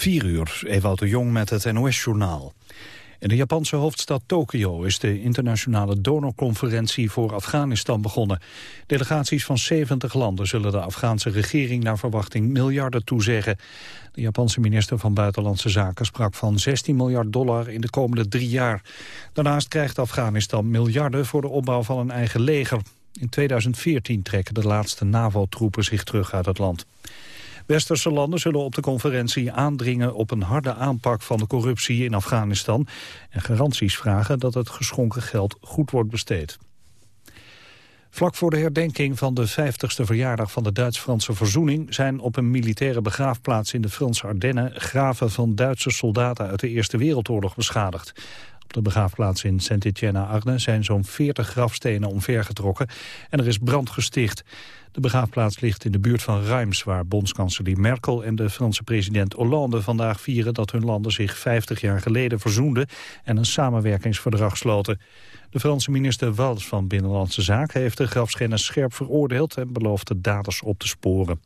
4 uur, Ewout de Jong met het NOS-journaal. In de Japanse hoofdstad Tokio is de internationale donorconferentie voor Afghanistan begonnen. Delegaties van 70 landen zullen de Afghaanse regering naar verwachting miljarden toezeggen. De Japanse minister van Buitenlandse Zaken sprak van 16 miljard dollar in de komende drie jaar. Daarnaast krijgt Afghanistan miljarden voor de opbouw van een eigen leger. In 2014 trekken de laatste NAVO-troepen zich terug uit het land. Westerse landen zullen op de conferentie aandringen op een harde aanpak van de corruptie in Afghanistan en garanties vragen dat het geschonken geld goed wordt besteed. Vlak voor de herdenking van de 50ste verjaardag van de Duits-Franse verzoening zijn op een militaire begraafplaats in de Franse Ardennen graven van Duitse soldaten uit de Eerste Wereldoorlog beschadigd. Op de begraafplaats in Saint-Étienne-Arne zijn zo'n 40 grafstenen omvergetrokken en er is brand gesticht. De begraafplaats ligt in de buurt van Reims, waar bondskanselier Merkel en de Franse president Hollande vandaag vieren dat hun landen zich 50 jaar geleden verzoenden en een samenwerkingsverdrag sloten. De Franse minister Valls van Binnenlandse Zaken heeft de grafschennis scherp veroordeeld en belooft de daders op te sporen.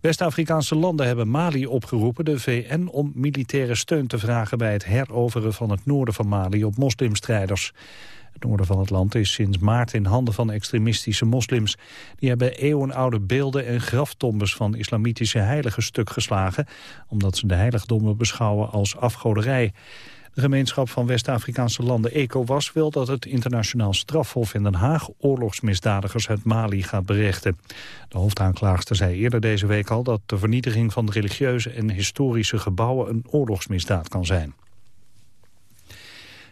West-Afrikaanse landen hebben Mali opgeroepen de VN om militaire steun te vragen bij het heroveren van het noorden van Mali op moslimstrijders. Het noorden van het land is sinds maart in handen van extremistische moslims. Die hebben eeuwenoude beelden en graftombes van islamitische heiligen stuk geslagen... omdat ze de heiligdommen beschouwen als afgoderij. De gemeenschap van West-Afrikaanse landen ECOWAS wil dat het internationaal strafhof in Den Haag oorlogsmisdadigers uit Mali gaat berechten. De hoofdaanklaagster zei eerder deze week al dat de vernietiging van religieuze en historische gebouwen een oorlogsmisdaad kan zijn.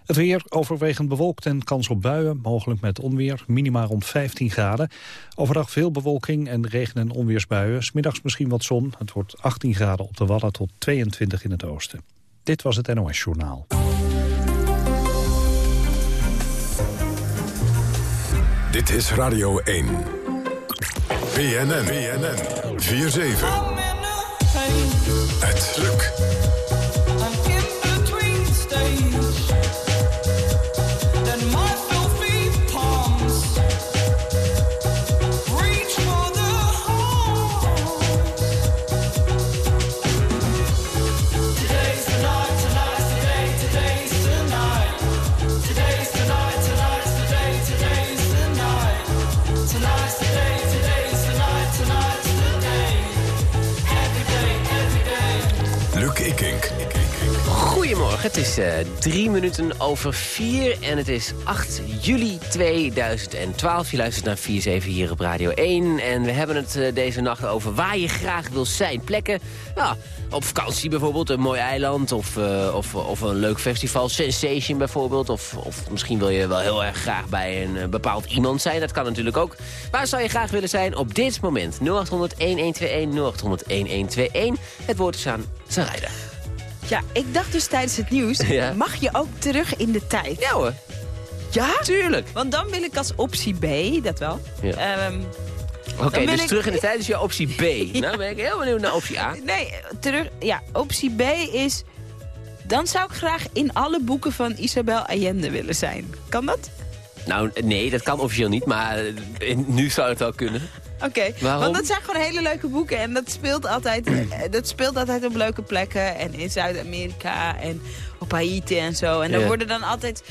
Het weer overwegend bewolkt en kans op buien, mogelijk met onweer, minima rond 15 graden. Overdag veel bewolking en regen- en onweersbuien. Smiddags misschien wat zon. Het wordt 18 graden op de Wadden tot 22 in het oosten. Dit was het NOS Journaal. Dit is Radio 1. BNN, BNN, 4-7. Het lukt. Is uh, drie minuten over vier en het is 8 juli 2012. Je luistert naar 4-7 hier op Radio 1 en we hebben het uh, deze nacht over waar je graag wil zijn. Plekken, op vakantie bijvoorbeeld, een mooi eiland of, uh, of, of een leuk festival. Sensation bijvoorbeeld, of, of misschien wil je wel heel erg graag bij een bepaald iemand zijn. Dat kan natuurlijk ook. Waar zou je graag willen zijn op dit moment? 0800-1121, 0800-1121. Het woord is aan Sarayda. Ja, ik dacht dus tijdens het nieuws, mag je ook terug in de tijd? Ja hoor. Ja? Tuurlijk. Want dan wil ik als optie B, dat wel. Ja. Um, Oké, dus terug in de tijd is je optie B. ja. Nou ben ik heel benieuwd naar optie A. Nee, terug, ja, optie B is... Dan zou ik graag in alle boeken van Isabel Allende willen zijn. Kan dat? Nou, nee, dat kan officieel niet, maar nu zou het wel kunnen. Oké, want dat zijn gewoon hele leuke boeken. En dat speelt altijd, eh, dat speelt altijd op leuke plekken. En in Zuid-Amerika en op Haiti en zo. En dan worden dan altijd...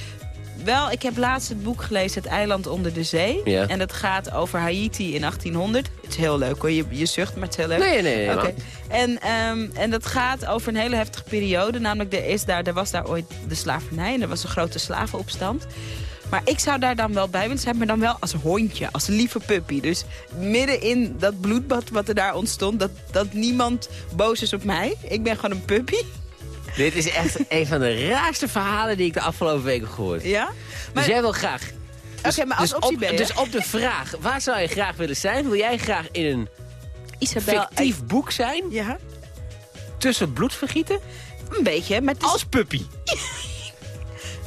Wel, ik heb laatst het boek gelezen, Het eiland onder de zee. En dat gaat over Haiti in 1800. Het is heel leuk hoor, je, je zucht, maar het is heel leuk. Nee, nee, nee. Okay. En, um, en dat gaat over een hele heftige periode. Namelijk, er, is daar, er was daar ooit de slavernij en er was een grote slavenopstand. Maar ik zou daar dan wel bij willen zijn, maar dan wel als hondje, als lieve puppy. Dus midden in dat bloedbad wat er daar ontstond, dat, dat niemand boos is op mij. Ik ben gewoon een puppy. Dit is echt een van de raarste verhalen die ik de afgelopen weken gehoord. Ja? Dus jij wil graag... Dus, Oké, maar als dus optie op, Dus op de vraag, waar zou je graag willen zijn? Wil jij graag in een Isabel, fictief boek zijn? Ja. Tussen bloedvergieten? Een beetje, maar is... Als puppy.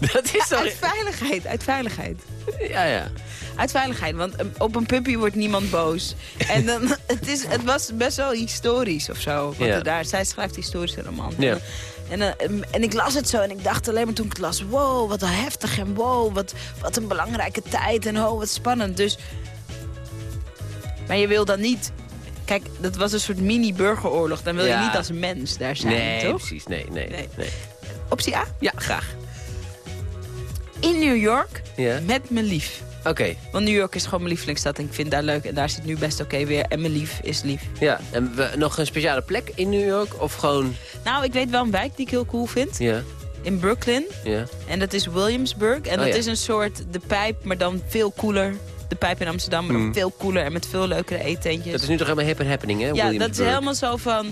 Dat is toch... Uit veiligheid, uit veiligheid. Ja, ja. Uit veiligheid, want op een puppy wordt niemand boos. En dan, het, is, het was best wel historisch of zo. ja. daar, zij schrijft historische romans. Ja. En, en, en, ik las het zo en ik dacht alleen maar toen ik het las... wow, wat heftig en wow, wat, wat een belangrijke tijd en oh, wat spannend. Dus... Maar je wil dan niet Kijk, dat was een soort mini-burgeroorlog. Dan wil Ja. je niet als mens daar zijn, Nee, toch? precies. Nee, nee, Nee. nee. Optie A? Ja, graag. In New York met mijn lief. Oké, Want New York is gewoon mijn lievelingsstad en ik vind daar leuk. En daar zit nu best oké weer. En mijn lief is lief. ja. En we, nog een speciale plek in New York? Of gewoon... Nou, ik weet wel een wijk die ik heel cool vind. Ja, In Brooklyn. ja. En dat is Williamsburg. En Oh, dat ja. is een soort de pijp, maar dan veel cooler. De pijp in Amsterdam, maar dan Mm. veel cooler en met veel leukere eetentjes. Dat is nu toch helemaal hip and happening, hè? ja, dat is helemaal zo van...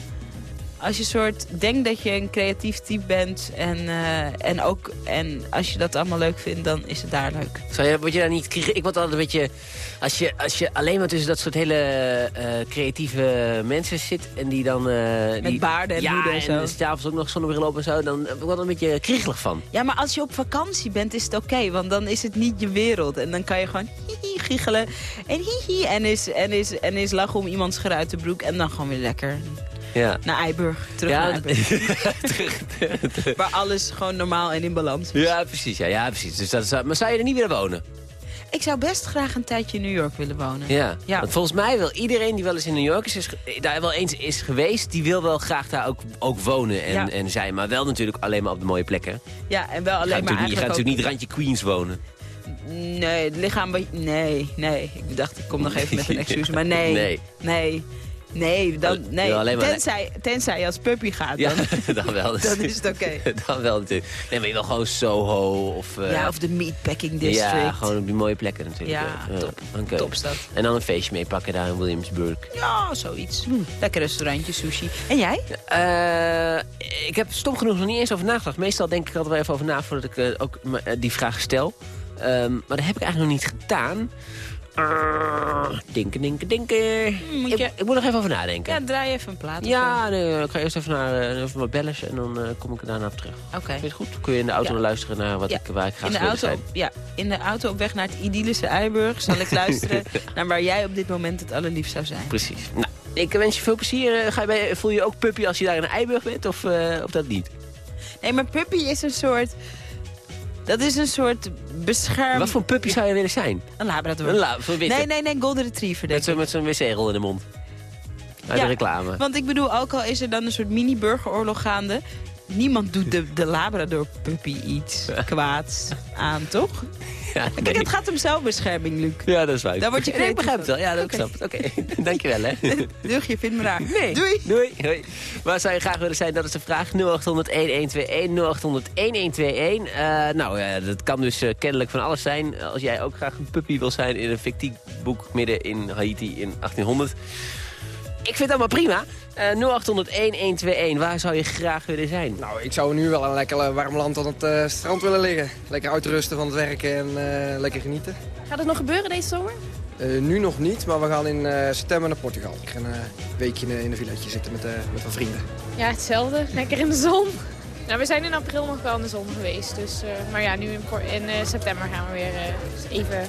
Als je soort denkt dat je een creatief type bent en, eh, en, ook, en als je dat allemaal leuk vindt, dan is het daar leuk. Zou je, word je daar niet... Ik word altijd een beetje... Als je, als je alleen maar tussen dat soort hele eh, creatieve mensen zit... en die dan... eh, die, baarden en ja, hoeden en zo. en s'avonds ook nog zonnebril op en zo... dan word ik wel een beetje kriegelig van. Ja, maar als je op vakantie bent, is het oké. want dan is het niet je wereld. En dan kan je gewoon hihi giechelen. En hihi. En is, en, is, en is lachen om iemands geruite broek. En dan gewoon weer lekker Ja. naar Eiburg. Terug Ja, naar Eiburg. terug- Waar alles gewoon normaal en in balans is. ja, precies. Ja, ja, precies. Dus dat, maar zou je er niet willen wonen? Ik zou best graag een tijdje in New York willen wonen. Ja. Ja. Want volgens mij wil iedereen die wel eens in New York is, is daar wel eens is geweest... die wil wel graag daar ook, ook wonen en, Ja. en zijn. Maar wel natuurlijk alleen maar op de mooie plekken. Ja, en wel alleen maar je gaat natuurlijk niet randje Queens wonen. Nee, het lichaam... Nee, nee. Ik dacht, ik kom nog even met een excuus. Maar nee, Nee. nee, nee. dan, nee. ja, maar- tenzij, tenzij je als puppy gaat, Ja, dan, dan wel. dan is het oké. dan wel natuurlijk. Nee, maar je wil gewoon Soho of... eh, Ja, of de Meatpacking District. Ja, gewoon op die mooie plekken natuurlijk. Ja, top. Topstad. En dan een feestje meepakken daar in Williamsburg. Ja, zoiets. Lekker restaurantje, sushi. En jij? Eh, ik heb stom genoeg nog niet eens over nagedacht. Meestal denk ik altijd wel even over na voordat ik eh, ook die vraag stel. Ehm, maar dat heb ik eigenlijk nog niet gedaan. Uh, denken, denken, denken. moet ik, je- ik moet nog even over nadenken. Ja, draai even een plaat. Ja, nee, ik ga eerst even naar eh, even wat bellen en dan eh, kom ik er daarna op terug. Oké. Vind je het goed? Kun je in de auto Ja. luisteren naar wat Ja. ik, waar ik graag In de, auto zijn? ja, in de auto op weg naar het idyllische Eiburg zal ik luisteren naar waar jij op dit moment het allerliefst zou zijn. Precies. Nou, ik wens je veel plezier. Eh, Ga je bij, voel je je ook puppy als je daar in Eiburg bent of, eh, of dat niet? Nee, maar puppy is een soort... Dat is een soort bescherm... Wat voor puppy zou je willen zijn? Een labrador. Een la nee, nee, nee, golden retriever denk Met zo'n ik. met zo'n wc-rol in de mond. Uit Ja. de reclame. Want ik bedoel, ook al is er dan een soort mini-burgeroorlog gaande... Niemand doet de, de labrador puppy iets kwaads aan, toch? Ja, Kijk, nee. het gaat om zelfbescherming, Luc. ja, dat is waar. Daar word je Nee, ik begrijp het wel. Ja, dat Oké. ik snap. Oké, dankjewel hè. Deug, je vindt me raar. Nee. Doei. Doei. Hoi. Waar zou je graag willen zijn? Dat is de vraag. 0800-1121, 0800-1121. Eh, nou, ja, dat kan dus eh, kennelijk van alles zijn. Als jij ook graag een puppy wil zijn in een fictief boek midden in Haiti in 1800. Ik vind het allemaal prima. Eh 0800-1121, waar zou je graag willen zijn? Nou, ik zou nu wel een lekker eh, warm land aan het eh, strand willen liggen. Lekker uitrusten van het werken en eh, lekker genieten. Gaat het nog gebeuren deze zomer? Eh, nu nog niet, maar we gaan in eh, september naar Portugal. Ik ga een weekje in, een villetje zitten met, eh, met wat vrienden. Ja, hetzelfde. Lekker in de zon. Nou, we zijn in april nog wel in de zon geweest. Dus, eh, maar ja, nu in, in eh, september gaan we weer eh, even,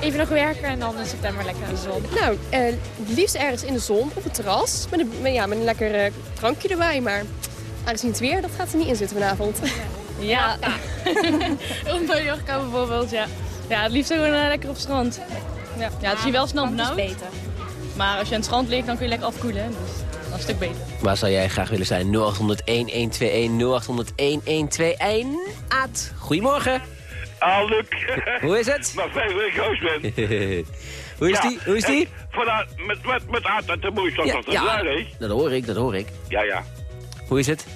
even nog werken. En dan in september lekker naar de zon. Nou, eh, liefst ergens in de zon, op het terras. Met een, met, ja, met een lekker eh, drankje erbij. Maar aangezien het weer, dat gaat er niet in zitten vanavond. Ja. Op Mallorca bijvoorbeeld, ja. Ja, het liefst gewoon eh, lekker op het strand. Ja, ja het is hier wel snel benauwd. beter. Maar als je aan het strand ligt, dan kun je lekker afkoelen. Dus dat is een stuk beter. Waar zou jij graag willen zijn? 0800-1121, 0800-1121. Aad, goedemorgen. Ah, Luc. Hoe is het? Maar ik Koos ben. Hoe is Ja, die? Hoe is die? en Vanuit, met, met, met Aad uit de Moeistok Ja, dat ja, dat hoor ik, dat hoor ik. Ja, ja. Hoe is het?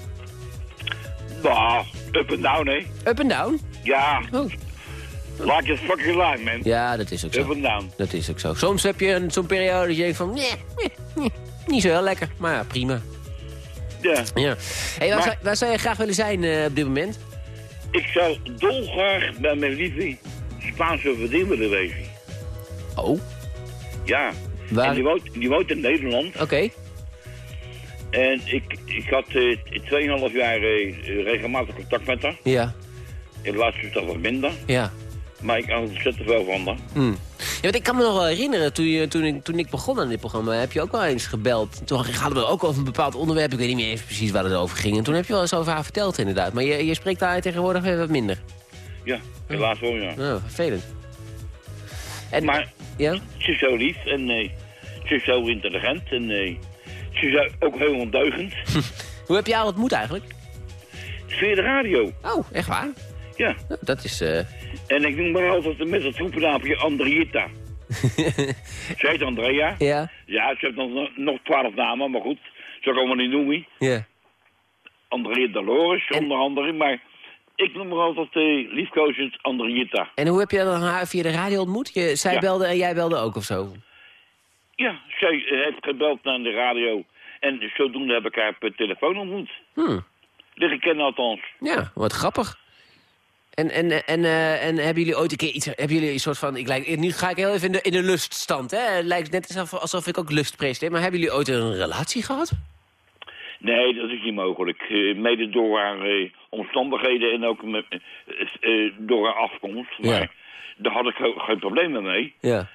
Nou, up and down, hè? Up en down? Ja. Oh. Like it's fucking line, man. Ja, dat is ook Up zo. and down. Dat is ook zo. Soms heb je een- zo'n periode dat je denkt van... Nee, nee, nee, niet zo heel lekker. Maar ja, prima. Ja. Ja. Hey, waar, Maar- zou, waar zou je graag willen zijn eh, op dit moment? Ik zou dolgraag bij mijn lieve Spaanse willen wezen. Oh, Ja. waar? En die woont, die woont in Nederland. Oké. En ik, ik had eh 2,5 jaar eh, regelmatig contact met haar. Ja, In de laatste tijd wat minder. ja. Maar ik had ontzettend veel van haar. Hm. Ja, want ik kan me nog wel herinneren, toen, je, toen, ik, toen ik begon aan dit programma, heb je ook wel eens gebeld. Toen hadden we ook over een bepaald onderwerp, ik weet niet meer even precies waar het over ging. En toen heb je wel eens over haar verteld inderdaad. Maar je, je spreekt daar tegenwoordig weer wat minder. Ja, helaas wel, ja. Nou, vervelend. En, Maar ja? ze is zo lief en eh, Ze is heel intelligent en eh, ze is ook heel ondeugend. Hoe heb je haar ontmoet eigenlijk? Via de radio, Oh, echt waar? ja. Nou, Dat is... eh, En ik noem maar altijd met het troepenaampje Andrietta. Ze heet Andrea. ja, Ja, ze heeft nog, nog twaalf namen, maar goed. Zo kan we niet noemen. ja. Andrea Dolores, En- onder andere. Maar ik noem haar altijd uh, liefkozend Andrietta. En hoe heb je dan haar via de radio ontmoet? Je, zij Ja. belde en jij belde ook of zo? Ja, zij eh, heeft gebeld naar de radio. En zodoende heb ik haar per telefoon ontmoet. Hmm. Leren kennen althans. Ja, wat grappig. En, en, en, eh, en hebben jullie ooit een keer iets... Hebben jullie een soort van... Ik lijk, nu ga ik heel even in de, in de luststand, hè? Het lijkt net alsof, alsof ik ook lust presenteer. Maar hebben jullie ooit een relatie gehad? Nee, dat is niet mogelijk. Eh, mede door haar eh, omstandigheden en ook met, door haar afkomst. Maar Ja. daar had ik ook geen problemen mee. Ja.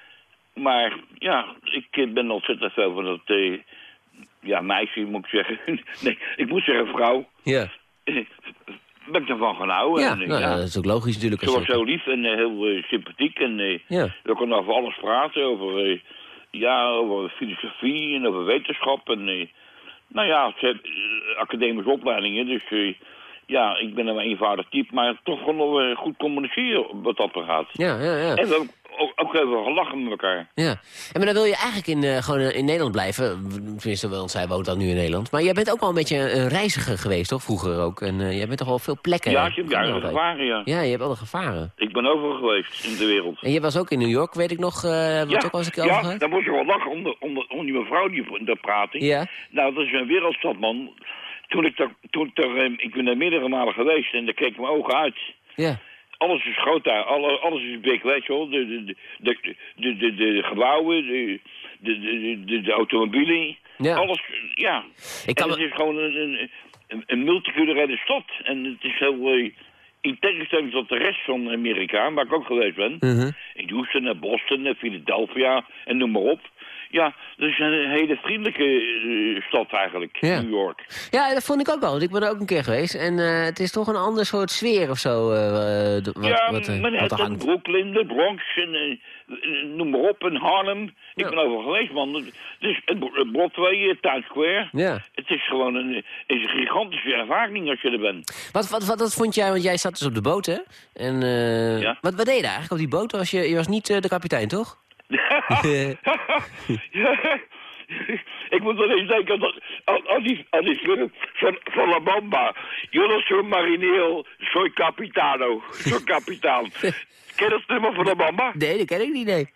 Maar ja, ik ben ontzettend veel van dat... ja, meisje moet ik zeggen. nee, ik moet zeggen vrouw. Ja. Ben ik ervan gaan houden. Ja, En, eh, nou, ja. dat is ook logisch natuurlijk. Ze was zo lief en eh, heel eh, sympathiek. En Ja. we konden over alles praten. Over, ja, over filosofie en over wetenschap. En, nou ja, ze heeft academische opleidingen. Dus ja, ik ben een eenvoudig type. Maar toch konden we goed communiceren wat dat gaat. Ja, ja, ja. En we ook, ook even gelachen met elkaar. Ja, en maar dan wil je eigenlijk in, eh, gewoon eh, in Nederland blijven. Tenminste, want zij woont dan nu in Nederland. Maar jij bent ook wel een beetje een reiziger geweest, toch? Vroeger ook. En eh, jij bent toch wel veel plekken. Ja, ik heb Ja, altijd. gevaren, ja. Ja, je hebt alle gevaren. Ik ben overal geweest in de wereld. En je was ook in New York, weet ik nog. we het ook eens over ja daar moest je wel lachen om, de, om, de, om die mevrouw die daar praatte. Ja. Nou, dat is een wereldstad, man. Toen ik daar, toen ik daar, ik ben daar meerdere malen geweest en daar keek mijn ogen uit. Ja. Alles is groot daar, alle, alles is big, weet je wel. De, de, de, de, de, de, de gebouwen, de, de, de, de, de automobielen, Ja. alles, ja. Ik kan en het is gewoon een, een, een, multiculturele stad. En het is heel, eh, in tegenstelling tot de rest van Amerika, waar ik ook geweest ben. Mhm. In Houston en Boston en Philadelphia en noem maar op. Ja, dat is een hele vriendelijke eh, stad eigenlijk, Ja. New York. ja, dat vond ik ook wel. Want ik ben er ook een keer geweest. En eh, het is toch een ander soort sfeer of zo. eh, wat, ja, wat, er Manhattan. Brooklyn, de Bronx en noem maar op, en Harlem. Ik Ja. ben overal geweest, man. Het is Bro- Broadway, Times Square. Ja. Het is gewoon een, een gigantische ervaring als je er bent. Wat, wat, wat, wat vond jij, want jij zat dus op de boot, hè? En Ja. wat, wat deed je eigenlijk op die boot? Was je, je was niet de kapitein, toch? Ik moet eens denken dat- aan, aan die, aan die film van, van La Bamba. Yo no soy marinero, soy capitano. Soy capitaan. Ken je dat nummer van La Bamba? Nee, dat ken ik niet, nee.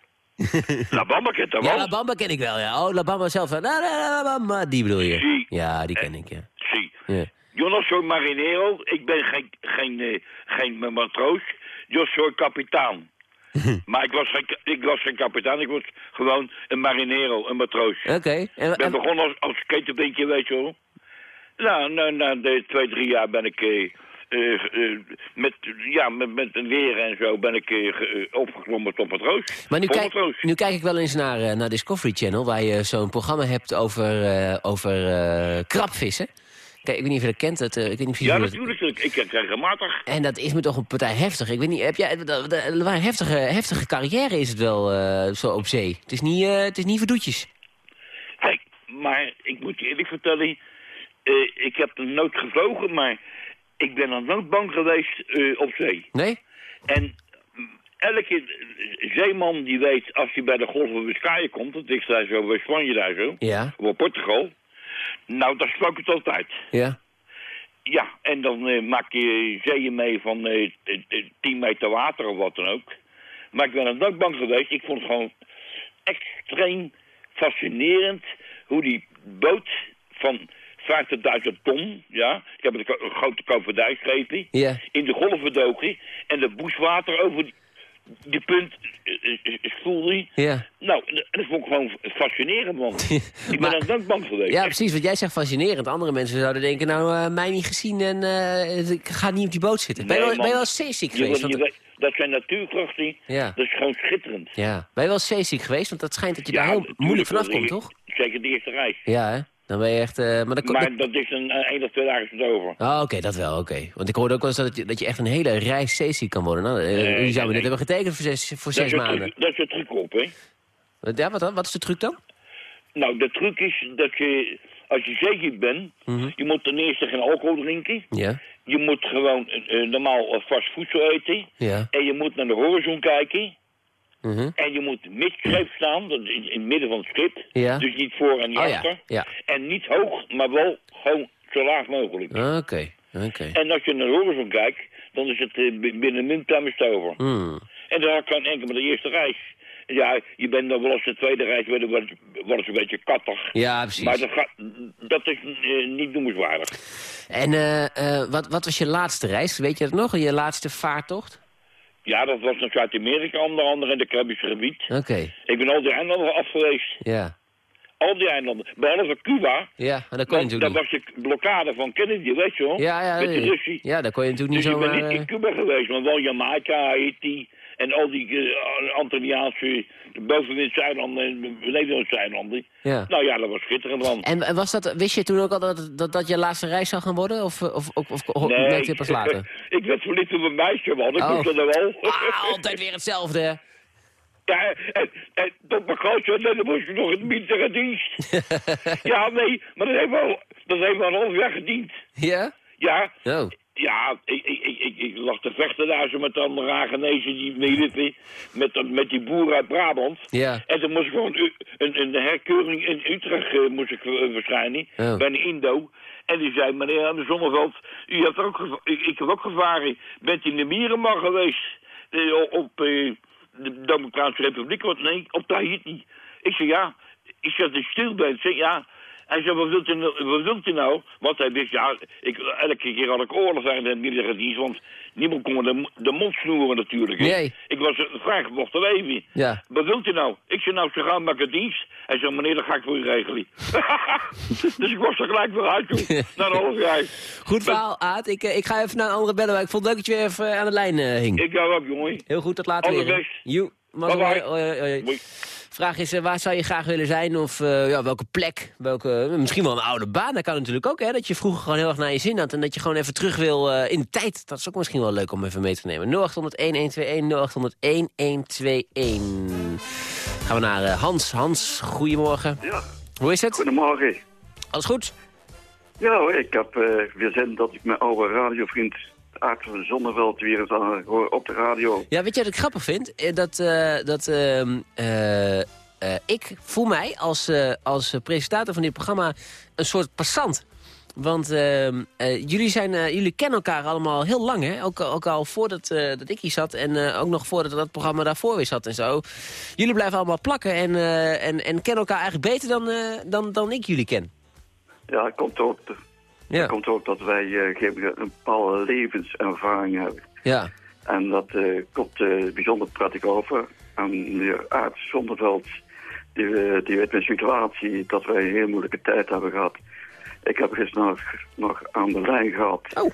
La Bamba kent dat Ja, wel. La Bamba ken ik wel, ja. Oh, La Bamba zelf. La, la, la, La Bamba, die bedoel je. Ja, die ken ik, ja. Zie. ja. Yo no soy marinero, ik ben geen, geen, eh, geen matroos. Yo soy kapitaan. maar ik was, geen, ik was geen kapitaan, ik was gewoon een marinero, een matroos. Oké. En, Ik ben en- begonnen als, als ketenbeentje, weet je wel. Nou, na, na de twee, drie jaar ben ik eh, eh, eh, met, ja, met, met een leren en zo ben ik eh, opgeklommen tot matroos. maar nu kijk, matroos. nu kijk ik wel eens naar, naar Discovery Channel... waar je zo'n programma hebt over, over krabvissen. Kijk, ik weet niet of je dat kent. Dat, eh, ik weet niet of je Ja, dat- natuurlijk. Ik kijk regelmatig. En dat is me toch een partij heftig. Ik weet niet, heb jij... dat- Een heftige, heftige carrière is het wel, eh, zo op zee. Het is niet, eh, het is niet voor doetjes. Kijk, maar ik moet je eerlijk vertellen... ik heb nog nooit gevlogen, maar ik ben nog nooit bang geweest op zee. Nee? En elke zeeman die weet, als hij bij de Golf van Biscayen komt... dat ligt daar zo bij Spanje daar zo, Ja. of Portugal... nou, daar spook het altijd. Ja. Ja, en dan eh, maak je zeeën mee van eh, t- t- 10 meter water of wat dan ook. Maar ik ben er nooit bang geweest. Ik vond het gewoon extreem fascinerend hoe die boot van 50.000 ton, ja, ik heb een, grote koopvaardijschepen, Ja. in de golven doken en de boeswater over die, die punt eh, eh, eh, spoelde. Ja. Nou, dat vond ik gewoon fascinerend, man. ik ben er nooit bang geweest. Ja, precies. Wat jij zegt fascinerend. Andere mensen zouden denken, nou, eh, mij niet gezien en eh, ik ga niet op die boot zitten. ben, je Nee, wel, ben je wel zeeziek Je geweest? je Want- dat zijn natuurkrachten. Ja. Dat is gewoon schitterend. ja. Ben je wel zeeziek geweest? Want dat schijnt dat je daar heel moeilijk vanaf komt, toch? Zeker de eerste reis. Ja, hè? Dan ben je echt... eh, maar dan, Maar dat is een eh, één of twee dagen het over. Oh, oké, dat wel, oké. Want ik hoorde ook wel eens dat je, dat je echt een hele reis zeeziek kan worden. Nou, eh, Nee, zouden nee, net nee. hebben getekend voor zes, voor Dat zes maanden. truc, dat is een truc op, hè. Ja, wat dan? Wat is de truc dan? Nou, de truc is dat je, als je zeker bent, Mhm. je moet ten eerste geen alcohol drinken. Ja, Je moet gewoon eh, eh, normaal eh, vast voedsel eten. ja. En je moet naar de horizon kijken. Mhm. En je moet midschip staan, dat is in, het midden van het schip. Ja. Dus niet voor en niet Oh achter. ja. En niet hoog, maar wel gewoon zo laag mogelijk. Oké, oké. En als je naar de horizon kijkt, dan is het eh, binnen minuut is het over. En dan kan enkel met de eerste reis. Ja, je bent dan wel eens de tweede reis, wordt het een beetje kattig. Ja, precies. Maar dat, gaat, dat is eh, niet noemenswaardig. En eh, wat, wat was je laatste reis? Weet je dat nog? Je laatste vaartocht? Ja, dat was naar Zuid-Amerika, onder andere in het Caribische gebied. Oké, Ik ben al die eilanden af geweest. ja. Al die eilanden. Behalve Cuba. Ja, maar dat kon je natuurlijk dat was de blokkade van Kennedy, weet je wel? Ja, ja, Met de. Russie. ja, daar kon je natuurlijk Dus niet ik ben niet in eh, Cuba geweest, maar wel Jamaica, Haiti en al die uh, Antilliaanse, bovenwindse eilanden en Nederlandse eilanden. ja. Nou ja, dat was schitterend man. En en was dat, wist je toen ook al dat, dat dat je laatste reis zou gaan worden? Of, of, of, of, nee, merkte je pas later? ik werd verliefd op een meisje, man. Ik Oh. moest dat er wel. Ah, altijd weer hetzelfde. hè? Ja, en, en tot mijn grootste ellende moest ik nog de militaire dienst. ja, nee, maar dat heeft wel, dat heeft wel een half jaar gediend. Ja? Ja, Oh. Ja, ik, ik, ik, ik, lag te vechten daar zo met de andere Hagenezen die meeliepen, met, met die boeren uit Brabant. Ja. En toen moest ik gewoon een, een herkeuring in Utrecht eh, moest ik eh, verschijnen, Oh. bij een Indo. En die zei, meneer aan de Zonneveld, u hebt ook ik, ik heb ook gevaren. Bent u in de Mierenman geweest? Eh, op de Democratische Republiek? Wat? Nee, op Tahiti. Ik zei, ja. Ik zei, dat je stil bent. Ik zei, ja. Hij zei, wat wilt, u nou, wat wilt u nou? Want hij wist, ja, ik, elke keer had ik oorlog in de militaire dienst, want niemand kon me de, de mond snoeren natuurlijk. Nee. Ik was een vrijgevochten leven. Ja. Wat wilt u nou? Ik zei, nou, ze gaan het dienst. Hij zei, meneer, dat ga ik voor u regelen. dus ik was er gelijk weer uit, joh. Na een half jaar. Goed verhaal, Aad. Ik, eh, ik ga even naar een andere bellen, maar ik vond het leuk dat je weer even eh, aan de lijn eh, hing. Ik ga ook, jongen. Heel goed, tot later weer. best. Bye bye. Hoi. Vraag is, eh, waar zou je graag willen zijn? Of eh, ja, welke plek? Welke, eh, misschien wel een oude baan. Dat kan natuurlijk ook, hè? Dat je vroeger gewoon heel erg naar je zin had. En dat je gewoon even terug wil eh, in de tijd. Dat is ook misschien wel leuk om even mee te nemen. 0800-1121, 0800-1121. Gaan we naar eh, Hans. Hans, goedemorgen. Ja, Hoe is het? goedemorgen. Alles goed? Ja hoor, ik heb eh, weer zin dat ik mijn oude radiovriend Van Zonneveld weer eens aan hoor op de radio. Ja, weet je wat ik grappig vind? Eh, Dat, eh, dat ehm, eh, ik voel mij als, als presentator van dit programma een soort passant. Want ehm, eh, jullie, zijn, jullie kennen elkaar allemaal heel lang, hè? Ook, ook al voordat dat ik hier zat en ook nog voordat dat programma daarvoor weer zat en zo. Jullie blijven allemaal plakken en, en, en kennen elkaar eigenlijk beter dan, dan, dan ik jullie ken. Ja, het komt ook, Ja, het komt ook dat wij eh, een bepaalde levenservaring hebben. ja, En dat eh, komt eh, bijzonder prettig over. En meneer Aart Zonneveld, die, die weet mijn situatie, dat wij een heel moeilijke tijd hebben gehad. Ik heb gisteren nog, nog aan de lijn gehad. Oh.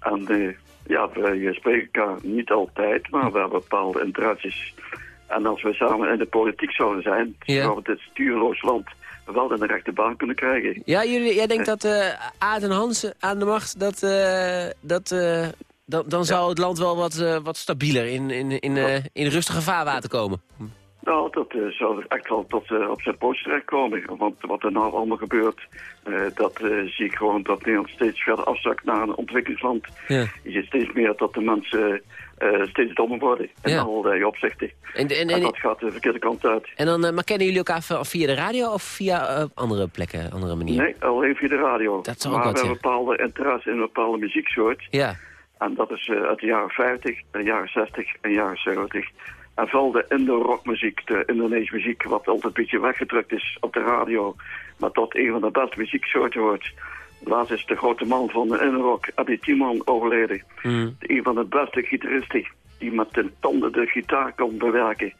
En eh, ja, wij spreken elkaar niet altijd, maar we hebben bepaalde interesses. En als we samen in de politiek zouden zijn, zouden we dit stuurloos land wel in de rechte baan kunnen krijgen. ja jullie, jij denkt dat eh Aad en Hans aan de macht, dat, eh, dat, eh, dan, dan zou het land wel wat, wat stabieler in, in, in, in rustige vaarwater komen. Nou, dat eh, zou echt wel tot eh, op zijn poot terechtkomen. Want wat er nou allemaal gebeurt, eh, dat zie ik gewoon dat Nederland steeds verder afzakt naar een ontwikkelingsland. Ja. Je ziet steeds meer dat de mensen steeds dommer worden in Ja. allerlei opzichten. En, en, En, en, dat gaat de verkeerde kant uit. en dan, maar kennen jullie elkaar via de radio of via andere plekken, andere manieren? Nee, alleen via de radio. Dat zou ook maar wat, we hebben bepaalde interesse in een bepaalde muzieksoort. Ja, En dat is uit de jaren 50, de jaren 60 en jaren 70. En vooral de Indo-rockmuziek, de Indonesische muziek, wat altijd een beetje weggedrukt is op de radio. Maar tot een van de beste muzieksoorten wordt. Laatst is de grote man van de Indo-rock, Adi Timon, overleden. Mm. Een van de beste gitaristen die met de tanden de gitaar kon bewerken.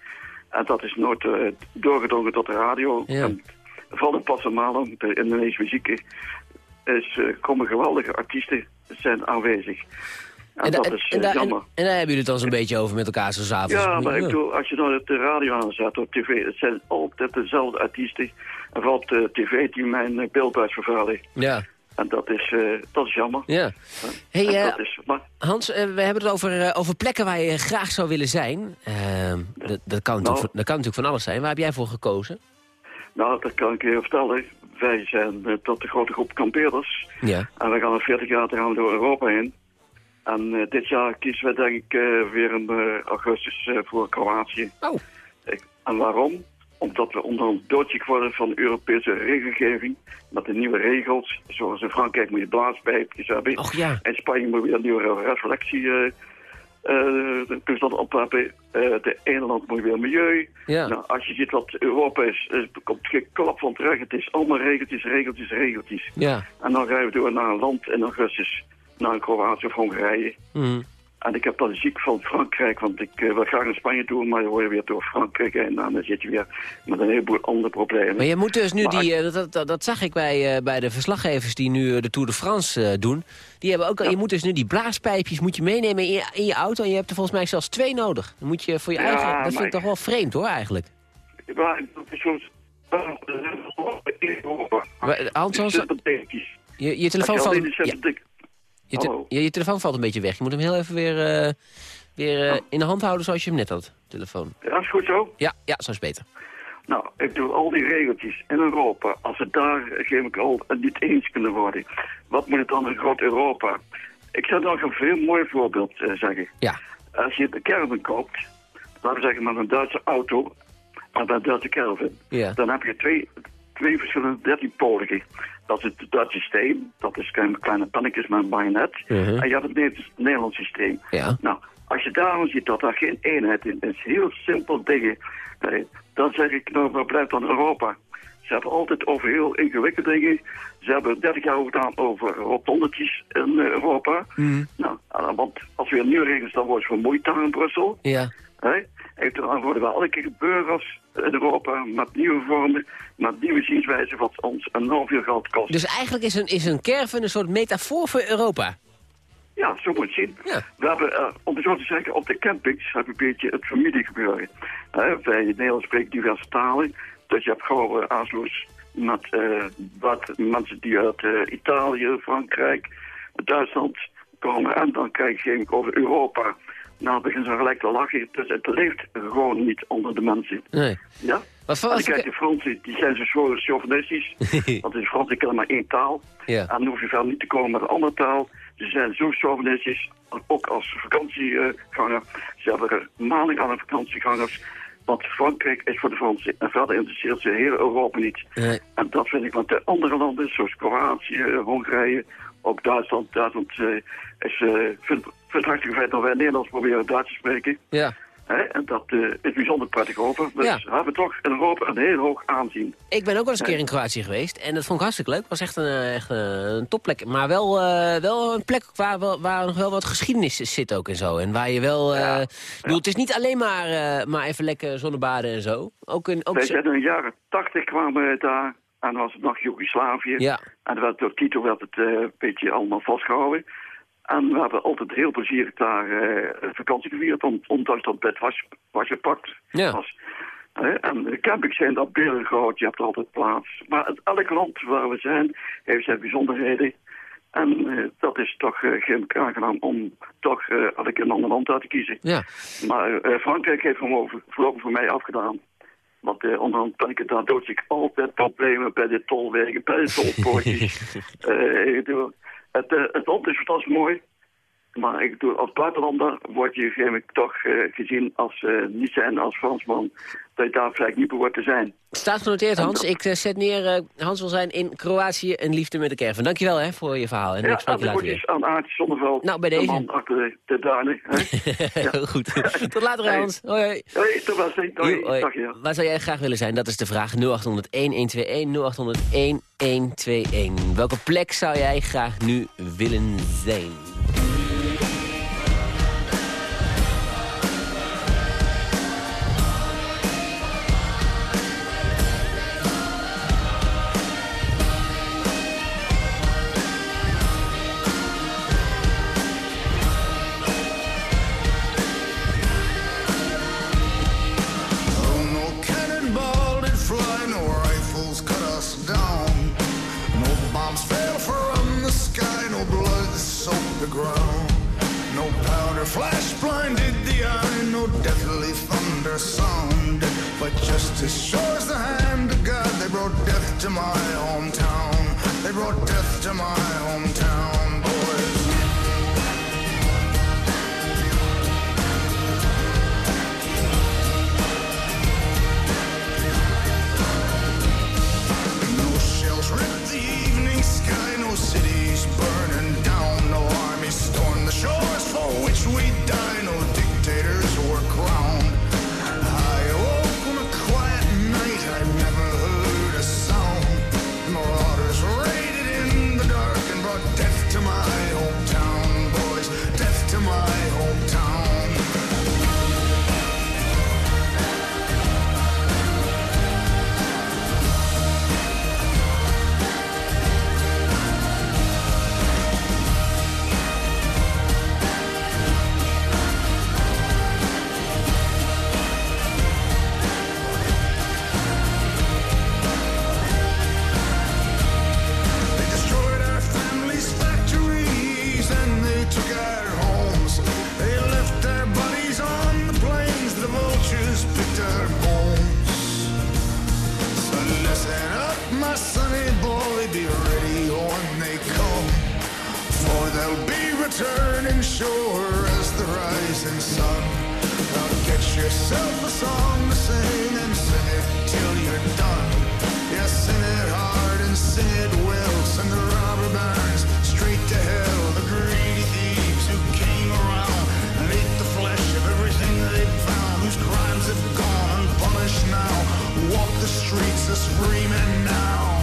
En dat is nooit eh, doorgedrongen tot de radio. Ja. En vooral in Passamalo, de Indonesische muziek, is, eh, komen geweldige artiesten zijn aanwezig. En, da- dat is en eh, en- jammer. en daar hebben jullie het dan zo'n beetje over met elkaar zo s'avonds. Ja, maar ik bedoel, als je nou de radio aanzet op tv, het zijn altijd dezelfde artiesten. En vooral op de tv die mijn eh, beeldbuis vervuilen. Ja, En dat is, eh, dat is jammer. ja. Hey, En dat is, maar, Hans, we hebben het over, over plekken waar je graag zou willen zijn. Ehm, dat, dat, kan natuurlijk, Nou. van- dat kan natuurlijk van alles zijn. Waar heb jij voor gekozen? Nou, dat kan ik je vertellen. Wij zijn tot de grote groep kampeerders. Ja. En we gaan al 40 jaar gaan door Europa heen. En uh, dit jaar kiezen we denk ik uh, weer in augustus voor Kroatië. Oh. En waarom? Omdat we onder doodziek worden van de Europese regelgeving. Met de nieuwe regels. Zoals in Frankrijk moet je blaaspijpjes hebben. Och ja. In Spanje moet je weer een nieuwe reflectie toestand opheffen. Uh, de ene land moet weer milieu. Ja. Nou, als je ziet wat Europa is, is komt geen klap van terecht. Het is allemaal regeltjes, regeltjes, regeltjes. Ja. En dan gaan we door naar een land in augustus. Naar Kroatië of Hongarije. Mm. En ik heb dan ziek van Frankrijk, want ik uh, wil graag naar Spanje toe, maar dan word je weer door Frankrijk en dan zit je weer met een heleboel andere problemen. Maar je moet dus nu maar die, uh, dat, dat, dat, zag ik bij, uh, bij de verslaggevers die nu de Tour de France doen. Die hebben ook, ja. je moet dus nu die blaaspijpjes moet je meenemen in je, in je auto en je hebt er volgens mij zelfs twee nodig. Dan moet je voor je ja, eigen, dat vind ik toch wel vreemd hoor eigenlijk. Maar dat is soms... Hans, Hans, je, je telefoon valt... Je, te, je, je, telefoon valt een beetje weg. Je moet hem heel even weer, uh, weer uh, in de hand houden zoals je hem net had, telefoon. Ja, is goed zo? Ja, ja, zo is beter. Nou, ik doe al die regeltjes in Europa. Als we daar, geef ik al, niet eens kunnen worden. Wat moet het dan in groot Europa? Ik zou nog een veel mooi voorbeeld uh, zeggen. Ja. Als je de caravan koopt, laten we zeggen met een Duitse auto en een Duitse caravan. Ja. Dan heb je twee, twee verschillende dertienpoligen. Dat is het Duitse systeem. Dat is kleine, kleine pannetjes met een bajonet. Uh -huh. En je hebt het Nederlands systeem. Ja. Nou, als je daarom ziet dat daar geen eenheid in is, heel simpel dingen, dan zeg ik, nou, waar blijft dan Europa? Ze hebben altijd over heel ingewikkelde dingen. Ze hebben 30 jaar gedaan over rotondetjes in Europa. Mm. Nou, want als we nieuwe regels, dan worden ze vermoeid daar in Brussel. Ja. Hey? Dan worden we elke keer burgers in Europa met nieuwe vormen, met nieuwe zienswijzen wat ons enorm veel geld kost. Dus eigenlijk is een, is een caravan een soort metafoor voor Europa? Ja, zo moet je het zien. Ja. We hebben, uh, om het zo te zeggen, op de campings heb je een beetje het familiegebeuren. Uh, wij in Nederland spreken diverse talen, dus je hebt gewoon uh, aansluis met uh, wat mensen die uit Italië, Frankrijk, Duitsland komen. En dan krijg je over Europa. Nou, beginnen ze gelijk te lachen. Dus het leeft gewoon niet onder de mensen. Nee. Ja? Wat en dan kijk je Fransen, die zijn zo chauvinistisch. want de Fransen kennen maar één taal. Ja. En dan hoef je verder niet te komen met een andere taal. Ze zijn zo chauvinistisch, ook als vakantieganger. Ze hebben er maling aan de vakantiegangers. Want Frankrijk is voor de Fransen en verder interesseert ze heel Europa niet. Nee. En dat vind ik, want de andere landen, zoals Kroatië, Hongarije, ook Duitsland. Duitsland uh, is, uh, vindt het hartstikke feit dat wij Nederlands proberen Duits te spreken. Ja. En dat uh, is bijzonder prettig over. Dus Ja. we hebben toch in Europa een heel hoog aanzien. Ik ben ook wel eens een keer in Kroatië geweest en dat vond ik hartstikke leuk. Het was echt een, eh, echt een, topplek. Maar wel, eh, wel een plek waar, waar nog wel wat geschiedenis zit ook en zo. En waar je wel... eh, ik bedoel, Het is niet alleen maar, eh, maar even lekker zonnebaden en zo. Ook in... Ook Wij zo- zijn in de jaren tachtig kwamen we daar. En was het nog Joegoslavië. Ja. En werd, door Tito werd het eh, een beetje allemaal vastgehouden. En we hebben altijd heel plezierig daar eh, vakantie gevierd. on- Ondanks dat het bed was, was gepakt Ja. was. En de campings zijn daar beelden groot, je hebt er altijd plaats. Maar het, elk land waar we zijn, heeft zijn bijzonderheden. En eh, dat is toch geen aangenaam om toch elk een ander land uit te kiezen. Ja. Maar Frankrijk heeft hem over, voorlopig voor mij afgedaan. Want uh, onderhand ben ik het daar doodzik altijd problemen bij de tolwegen, bij de tolpoortjes. Eh, ik het, eh, het land is fantastisch mooi. Maar ik als buitenlander word je gegeven toch eh, gezien als eh, niet zijn als Fransman. Dat je daar vielleicht niet behoort te zijn. Staat genoteerd, Hans. Ik eh, zet neer, Hans wil zijn in Kroatië en liefde met de caravan. Dankjewel hè, voor je verhaal. En ja, ik spreek je later weer. aan Aartje Zonneveld. Nou, bij de deze. man achter de, de duinen. Hè? Heel goed. Tot later, Hey. Hans. Hoi, hoi. Tot wel. Hoi, hoi. dag ja. Waar zou jij graag willen zijn? Dat is de vraag. 0800-1121, 0800-1121. Welke plek zou jij graag nu willen zijn? Rising sun. Now get yourself a song to sing and sing it till you're done. Yeah, sing it hard and sing it well. Send the robber barons straight to hell. The greedy thieves who came around and ate the flesh of everything they found. Whose crimes have gone unpunished now. Walk the streets a screaming now.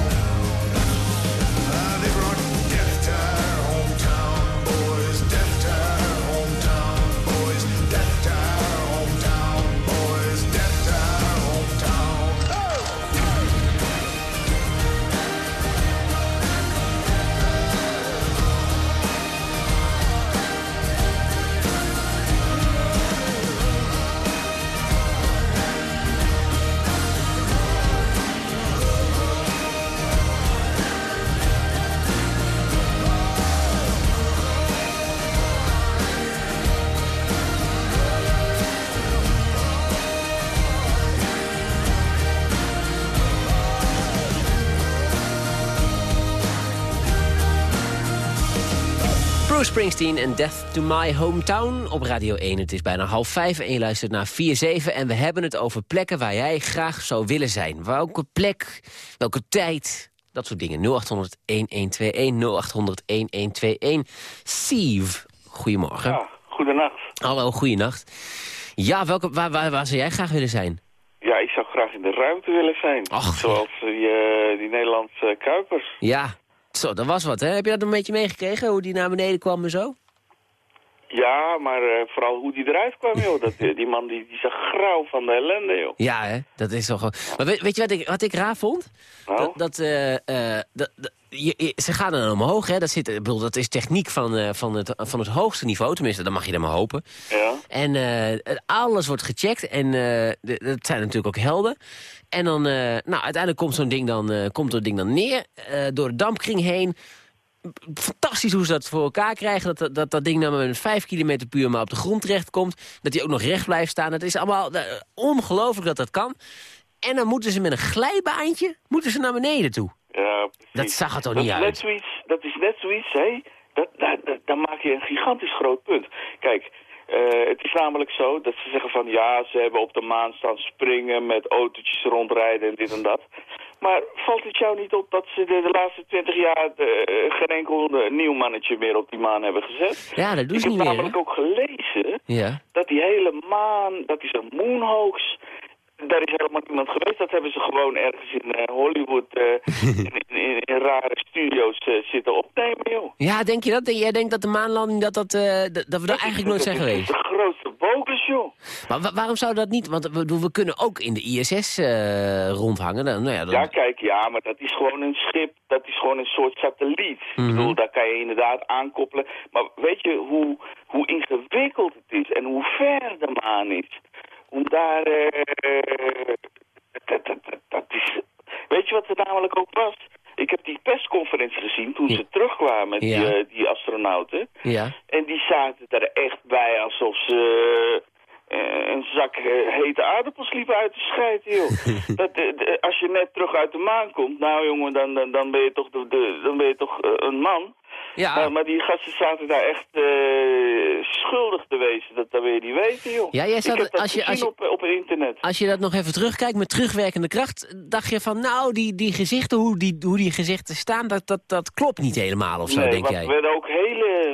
Springsteen en Death to My Hometown op Radio 1. Het is bijna half vijf en je luistert naar 4-7. En we hebben het over plekken waar jij graag zou willen zijn. Welke plek, welke tijd, dat soort dingen. 0800-1121, 0800-1121. Steve, goedemorgen. Ja, goedenacht. Hallo, goedenacht. Ja, welke, waar, waar, waar zou jij graag willen zijn? Ja, ik zou graag in de ruimte willen zijn. Ach. Zoals die, eh, die Nederlandse Kuipers. Ja, zo, dat was wat, hè? Heb je dat een beetje meegekregen, hoe die naar beneden kwam en zo? Ja, maar eh, vooral hoe die eruit kwam, joh. Dat, eh, die man die, die zag grauw van de ellende, joh. Ja, hè? Dat is toch gewoon... Maar weet, weet je wat ik, wat ik raar vond? Nou? Dat, dat, eh, dat, dat- je- je- ze gaan er dan omhoog, hè? Dat, zit, ik bedoel, dat is techniek van, eh, van, het, van het hoogste niveau. Tenminste, dan mag je dan maar hopen. Ja. En eh, alles wordt gecheckt. En eh, de- dat zijn natuurlijk ook helden. En dan, nou, uiteindelijk komt zo'n ding dan, komt ding dan neer. door de dampkring heen. Fantastisch hoe ze dat voor elkaar krijgen. Dat dat, dat, dat ding dan met 5 km per uur maar op de grond terechtkomt. Dat hij ook nog recht blijft staan. Het is allemaal ongelooflijk dat dat kan. En dan moeten ze met een glijbaantje moeten ze naar beneden toe. Ja, precies. Dat zag er toch dat niet is uit? Net zoiets, dat is net zoiets, hé. Dat, dat, dat- dan maak je een gigantisch groot punt. Kijk, eh, het is namelijk zo dat ze zeggen van... ja, ze hebben op de maan staan springen met autootjes rondrijden en dit en dat. Maar valt het jou niet op dat ze de, de laatste twintig jaar... De, eh, geen enkel nieuw mannetje meer op die maan hebben gezet? Ja, dat doen Ik ze heb niet meer, namelijk hè? ook gelezen Ja. dat die hele maan, dat is een moonhoax. Daar is helemaal niemand geweest. Dat hebben ze gewoon ergens in eh, Hollywood eh, in, in, in rare studio's eh, zitten opnemen, joh. Ja, denk je dat? Jij denkt dat de maanlanding, dat, dat, eh, dat, dat we daar eigenlijk nooit zijn Dat is geweest? de grootste bogus, joh. Maar wa- waarom zou dat niet? Want we, we kunnen ook in de ISS eh, rondhangen. Dan, nou ja, dan, Ja, kijk, ja, maar dat is gewoon een schip. Dat is gewoon een soort satelliet. Mhm. Ik bedoel, daar kan je inderdaad aankoppelen. Maar weet je hoe, hoe ingewikkeld het is en hoe ver de maan is? Om daar... eh, dat, dat, dat, dat is... Weet je wat er namelijk ook was? Ik heb die persconferentie gezien toen ze terugkwamen, die, Ja. eh, die astronauten. ja. En die zaten er echt bij alsof ze eh, een zak hete aardappels liepen uit te schijten, joh. dat, de- als je net terug uit de maan komt, nou jongen, dan, dan, dan ben je toch, de, de- dan ben je toch een man. Ja. Maar, maar die gasten zaten daar echt eh, schuldig te wezen. Dat, dat wil je niet weten, joh. Ja, jij zat- Ik heb dat als je- als je- op, op internet. Als je dat nog even terugkijkt met terugwerkende kracht... dacht je van, nou, die, die gezichten, hoe die, hoe die gezichten staan... Dat, dat, dat klopt niet helemaal of zo, nee, denk jij? er werden ook hele,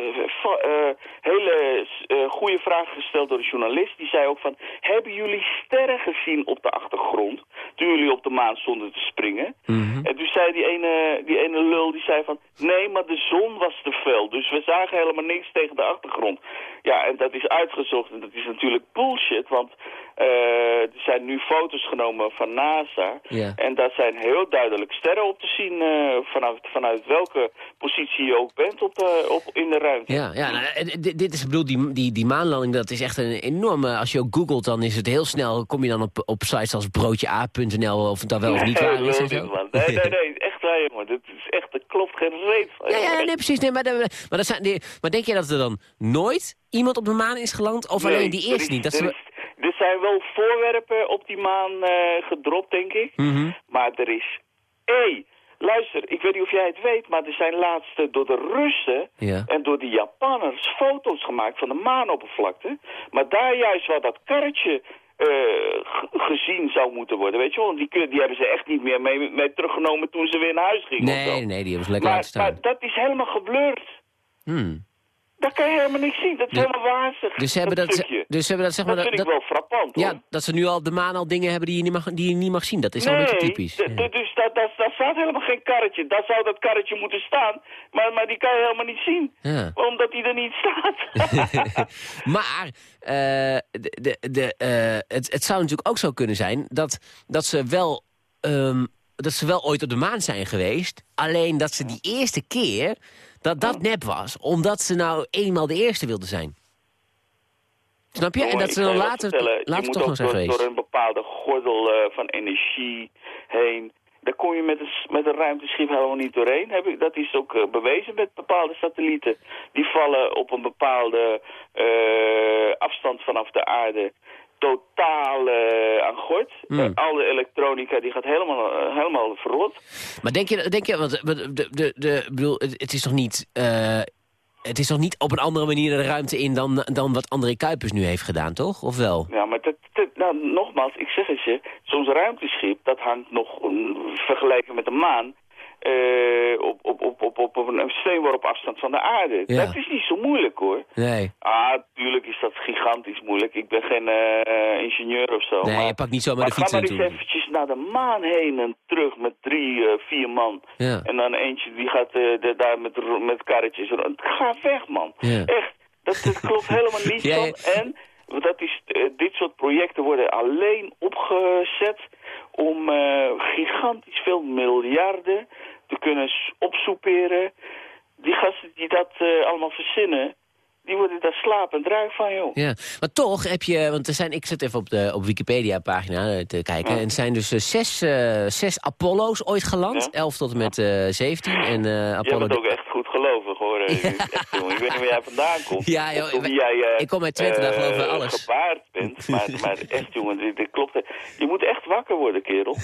eh, hele eh, goede vragen gesteld door de journalist. Die zei ook van, hebben jullie sterren gezien op de achtergrond... toen jullie op de maan stonden te springen? Mhm. En toen zei die ene, die ene lul, die zei van... nee, maar de zon was te fel, dus we zagen helemaal niks tegen de achtergrond. Ja, en dat is uitgezocht en dat is natuurlijk bullshit, want... eh, er zijn nu foto's genomen van NASA. Ja. En daar zijn heel duidelijk sterren op te zien eh, vanuit, vanuit welke positie je ook bent op, eh, op, in de ruimte. Ja, ja nou, dit, is, ik bedoel, die, die, die maanlanding, dat is echt een enorme... Als je ook googelt, dan is het heel snel... kom je dan op, op sites als broodjea.nl of het dan wel of niet Nee, waar is en lul zo. Nee, nee, nee, echt waar, jongen. Dat is echt, er klopt geen reet van. Ja, ja, nee, precies. Nee, maar, maar, dat zijn, maar denk je dat er dan nooit iemand op de maan is geland? Of Nee, alleen die er eerste niet? Dat ze... is- er zijn wel voorwerpen op die maan eh, gedropt, denk ik. Mhm. Maar er is... Hé, luister, ik weet niet of jij het weet, maar er zijn laatst door de Russen Ja. en door de Japanners foto's gemaakt van de maanoppervlakte. Maar daar juist waar dat karretje eh, gezien zou moeten worden, weet je wel. Want die, die hebben ze echt niet meer mee, mee teruggenomen toen ze weer naar huis gingen. Nee, nee, die hebben ze lekker maar, laten staan. maar dat is helemaal geblurred. Hmm. Dat kan je helemaal niet zien. Dat is Dus- helemaal wazig. Dus ze hebben dat, stukje. dus ze hebben dat zeg maar... dat vind ik wel frappant, hoor. Ja, dat ze nu al de maan al dingen hebben die je niet mag, die je niet mag zien. Dat is al een beetje typisch. d- dus dat, dat, daar staat helemaal geen karretje. Daar zou dat karretje moeten staan, maar, maar die kan je helemaal niet zien. Ja. Omdat die er niet staat. maar eh, de, de, de, eh, het, het zou natuurlijk ook zo kunnen zijn dat, dat, ze wel, ehm, dat ze wel ooit op de maan zijn geweest. Alleen dat ze die eerste keer, dat dat nep was. Omdat ze nou eenmaal de eerste wilden zijn. Snap je? en dat ze dan later, later je toch nog zijn door, geweest. door een bepaalde gordel eh, van energie heen. Daar kom je met een, met een ruimteschip helemaal niet doorheen. Heb ik, dat is ook eh, bewezen met bepaalde satellieten. Die vallen op een bepaalde eh, afstand vanaf de aarde totaal eh, aan gort. Hmm. Eh, al de elektronica die gaat helemaal, eh, helemaal verrot. Maar denk je, denk je want de, de, de, bedoel, het, het is toch niet... het is toch niet op een andere manier de ruimte in dan, dan wat André Kuipers nu heeft gedaan, toch? Of wel? Ja, maar dat, dat- nou, nogmaals, ik zeg het je, zo'n ruimteschip, dat hangt nog vergeleken met de maan, eh, op, op, op, op, op, een steenworp afstand van de aarde. Ja. Dat is niet zo moeilijk hoor. Nee. Ah, tuurlijk is dat gigantisch moeilijk. Ik ben geen eh, ingenieur of zo. Nee, maar, je pakt niet zomaar maar de fiets ga maar eens eventjes naar de maan heen en terug met drie, eh, vier man. Ja. En dan eentje die gaat eh, de- daar met, met karretjes rond. Ga weg man. Ja. Echt. Dat, dat klopt helemaal niet van. En dat is, eh, dit soort projecten worden alleen opgezet om eh, gigantisch veel miljarden te kunnen opsoeperen. Die gasten die dat eh, allemaal verzinnen, die worden daar slapend ruik van, joh. Ja, maar toch heb je, want er zijn, ik zit even op de op Wikipedia-pagina te kijken. En er zijn dus eh, zes, eh, zes Apollo's ooit geland. Ja. 11 tot en met eh 17. En eh Jij Apollo... bent ook echt goed gelovig, hoor. eh, echt. Ik weet niet waar jij vandaan komt. Ja, joh, ik- jij, eh, ik kom uit Twente, daar eh, geloven we alles. gebaard bent. Maar, maar echt, jongen, dit, dit klopt. Je moet echt wakker worden, kerel.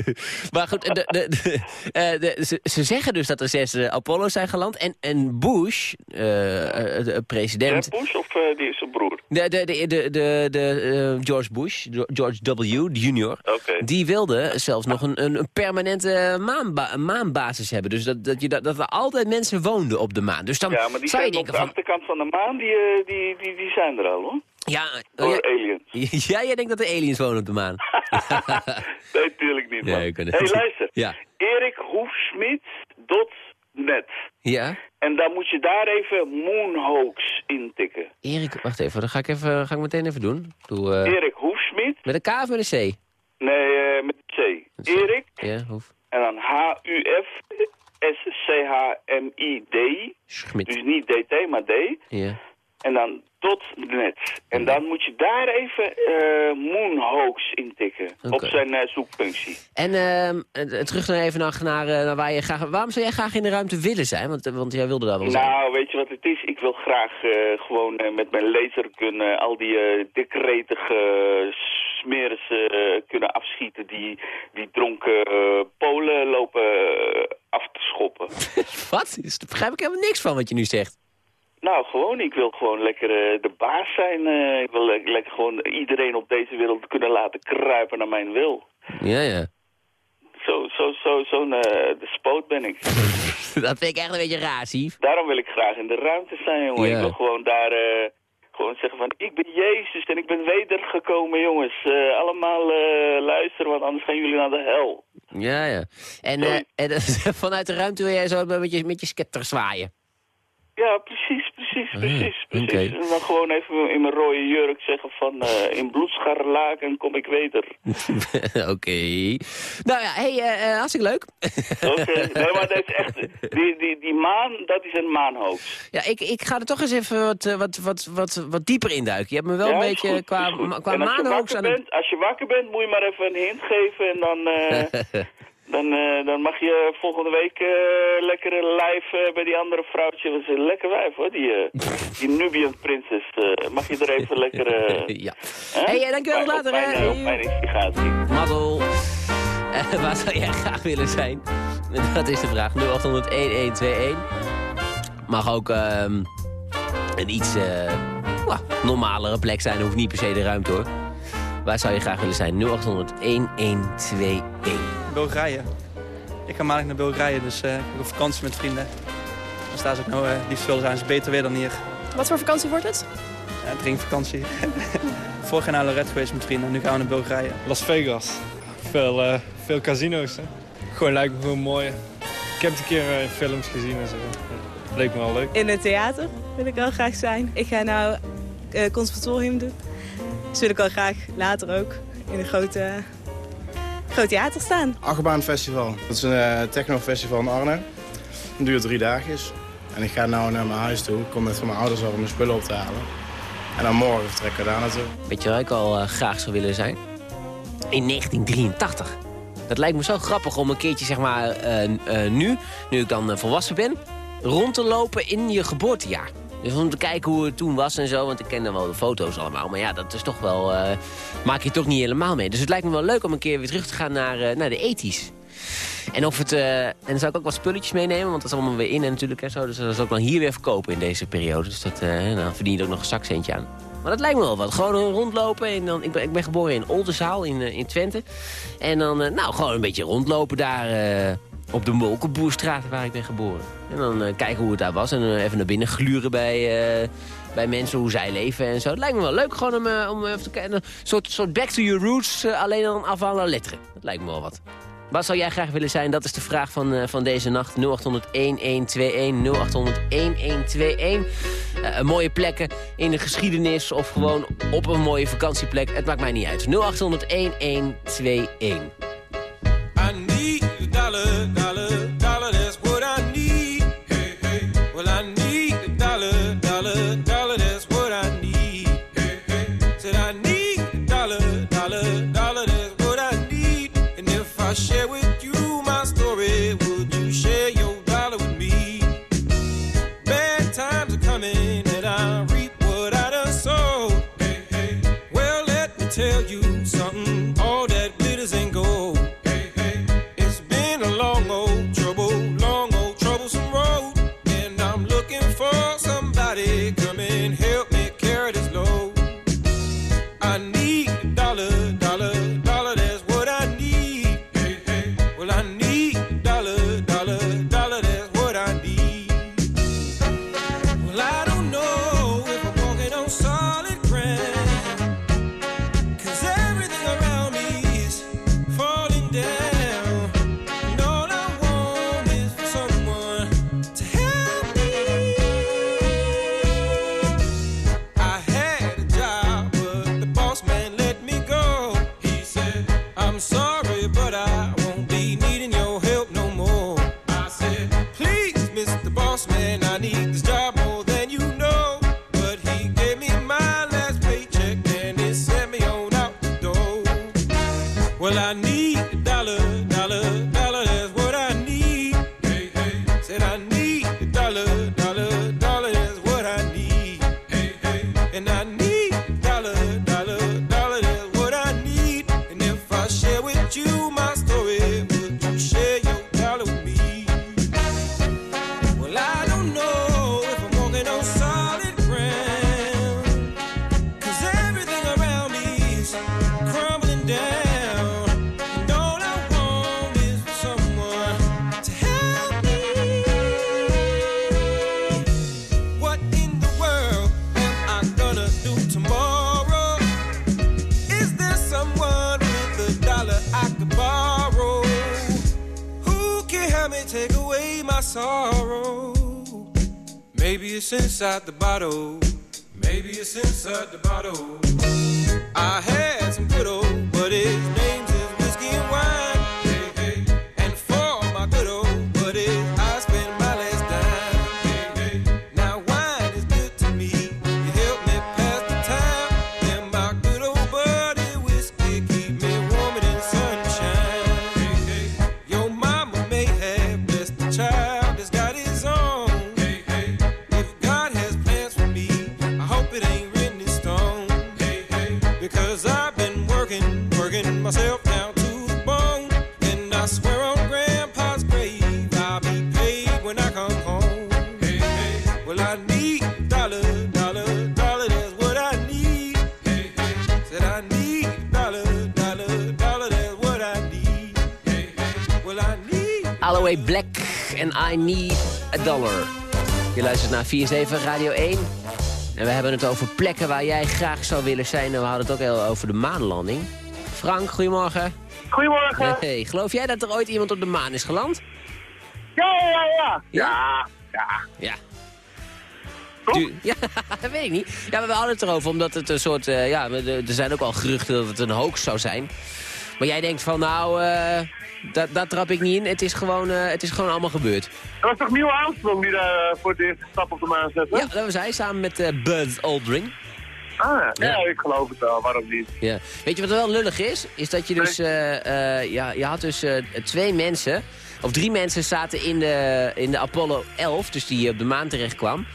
maar goed, de, de, de, eh, de- ze, ze zeggen dus dat er zes eh, Apollo's zijn geland. En, en Bush, eh, eh, de president... Bush of eh, die is zijn broer? De, de, de, de, de, de, eh, George Bush, George W. junior, Oké. die wilde zelfs nog een, een, permanente maanba maanbasis hebben. Dus dat, dat, je, dat, dat er altijd mensen woonden op de maan. Dus dan Ja, maar die zou je op de van... achterkant van de maan, die, eh, die, die, die zijn er al, hoor. Ja, Door ja, aliens. ja, jij denkt dat er aliens wonen op de maan. nee, tuurlijk niet, man. Nee, hey, luister. Ja. erikhoefsmit.net. Ja? En dan moet je daar even Moonhoax intikken. Erik, wacht even, dat ga ik, even, ga ik meteen even doen. Doe, eh, Erik Hoefsmit. met een K of met een C? Nee, eh, met C. Erik. Ja, hoef. En dan H-U-F-S-C-H-M-I-D. Schmid. Dus niet D-T, maar D. Ja. En dan tot net. En dan moet je daar even eh Moonhoax intikken. Op zijn eh, zoekfunctie. En ehm, eh, terug naar even naar, naar, naar waar je graag... Waarom zou jij graag in de ruimte willen zijn? Want, want jij wilde daar wel zijn. Nou, weet je wat het is? Ik wil graag gewoon met mijn laser kunnen al die dekretige smeres kunnen afschieten die, die dronken Polen lopen af te schoppen. Wat? Daar begrijp ik helemaal niks van wat je nu zegt. Nou, gewoon, ik wil gewoon lekker eh, de baas zijn. eh, ik wil le- lekker gewoon iedereen op deze wereld kunnen laten kruipen naar mijn wil. Ja, ja. Zo, zo, zo, zo'n eh despoot ben ik. dat vind ik echt een beetje raar, Sief. Daarom wil ik graag in de ruimte zijn, jongen. Ja. Ik wil gewoon daar gewoon zeggen van... Ik ben Jezus en ik ben wedergekomen, jongens. Allemaal luisteren, want anders gaan jullie naar de hel. Ja, ja. En, en vanuit de ruimte wil jij zo met je, met je scepter zwaaien. Ja, precies, precies, precies, precies. oké. En dan gewoon even in mijn rode jurk zeggen van... eh, in bloedscharrelaken kom ik weder. Oké. Nou ja, hey, eh, hartstikke leuk. Oké, nee, maar dat is echt... Die, die, die maan, dat is een maanhoofd. Ja, ik, ik ga er toch eens even wat, wat, wat, wat, wat dieper induiken. Je hebt me wel Ja, een beetje goed, qua, qua en als je, maanhoogst wakker aan bent, als je wakker bent, moet je maar even een hint geven en dan... Dan, eh, dan mag je volgende week eh lekker live eh, bij die andere vrouwtje. Dat is een lekker wijf hoor, die, die Nubian prinses. mag je er even lekker... ja. hè? Hey, dankjewel, Op later, mijn, hè. Op mijn instigatie. Mazzel. Waar zou jij graag willen zijn? Dat is de vraag. 0800-1121. Mag ook ehm, een iets nou, normalere plek zijn. Hoeft niet per se de ruimte hoor. Waar zou je graag willen zijn? 0800-1121. Bulgarije. Ik ga maandag naar Bulgarije, dus eh, ik op vakantie met vrienden. Als daar zou ik nou eh liefst willen zijn, is beter weer dan hier. Wat voor vakantie wordt het? Ja, drinkvakantie. Vorig jaar naar Lorette geweest met vrienden, nu gaan we naar Bulgarije. Las Vegas. Veel, eh, veel casino's. Hè? Gewoon lijkt me gewoon mooi. Ik heb het een keer in films gezien en zo. Dat leek me wel leuk. In het theater wil ik wel graag zijn. Ik ga nou eh, conservatorium doen. Dus wil ik wel graag later ook in een grote, groot theater staan. Achtbaan Festival. Dat is een eh, technofestival in Arnhem. Het duurt drie dagen. En ik ga nu naar mijn huis toe. Ik kom net van mijn ouders af om mijn spullen op te halen. En dan morgen vertrekken we daar naartoe. Weet je waar ik al eh, graag zou willen zijn? In 1983. Dat lijkt me zo grappig om een keertje, zeg maar, eh, eh, nu, nu ik dan volwassen ben, rond te lopen in je geboortejaar. Dus om te kijken hoe het toen was en zo, want ik ken dan wel de foto's allemaal. Maar ja, dat is toch wel, eh, maak je toch niet helemaal mee. Dus het lijkt me wel leuk om een keer weer terug te gaan naar, eh, naar de ethisch. En, of het, eh, en dan zou ik ook wat spulletjes meenemen, want dat is allemaal weer in en natuurlijk. En zo, dus dat zou ik dan hier weer verkopen in deze periode. Dus dat, dan verdien je ook nog een zakcentje aan. Maar dat lijkt me wel wat. Gewoon rondlopen. En dan, ik, ben, ik ben geboren in Oldenzaal in, in Twente. En dan nou, gewoon een beetje rondlopen daar op de Molkenboerstraat waar ik ben geboren. En dan eh, kijken hoe het daar was. En eh, even naar binnen gluren bij, eh, bij mensen hoe zij leven en zo. Het lijkt me wel leuk gewoon om, om even te kijken. Een soort, soort back to your roots, alleen dan af aan letteren. Dat lijkt me wel wat. Wat zou jij graag willen zijn? Dat is de vraag van, van deze nacht. 0800-1121, 0800-1121. Eh, mooie plekken in de geschiedenis of gewoon op een mooie vakantieplek. Het maakt mij niet uit. 0800-1121. Inside the bottle. Hey. Well, I need dollar, dollar, dollar, that's what I need. Hey, hey. Said I need dollar, dollar, dollar, that's what I need. Hey, hey. Well, I need. Alloway Black en I Need a Dollar. Je luistert naar 47 Radio 1. En we hebben het over plekken waar jij graag zou willen zijn. En we hadden het ook heel over de maanlanding. Frank, goedemorgen. Goedemorgen. Hey, geloof jij dat er ooit iemand op de maan is geland? Ja, ja, ja, ja. Ja, ja. Ja. Ja, dat weet ik niet. Ja, maar we hadden het erover omdat het een soort... eh, ja, er zijn ook al geruchten dat het een hoax zou zijn. Maar jij denkt van nou, eh dat, dat trap ik niet in. Het is gewoon, eh, het is gewoon allemaal gebeurd. Dat was toch Neil Armstrong die daar voor de stap op de maan zette? Ja, dat was hij samen met Buzz Aldrin. Ah, ja. Ja. ik geloof het wel. Waarom niet? Ja. Weet je wat wel lullig is? Is dat je dus, ja, je had dus twee mensen, of drie mensen zaten in de, in de Apollo 11, dus die op de maan terecht kwam.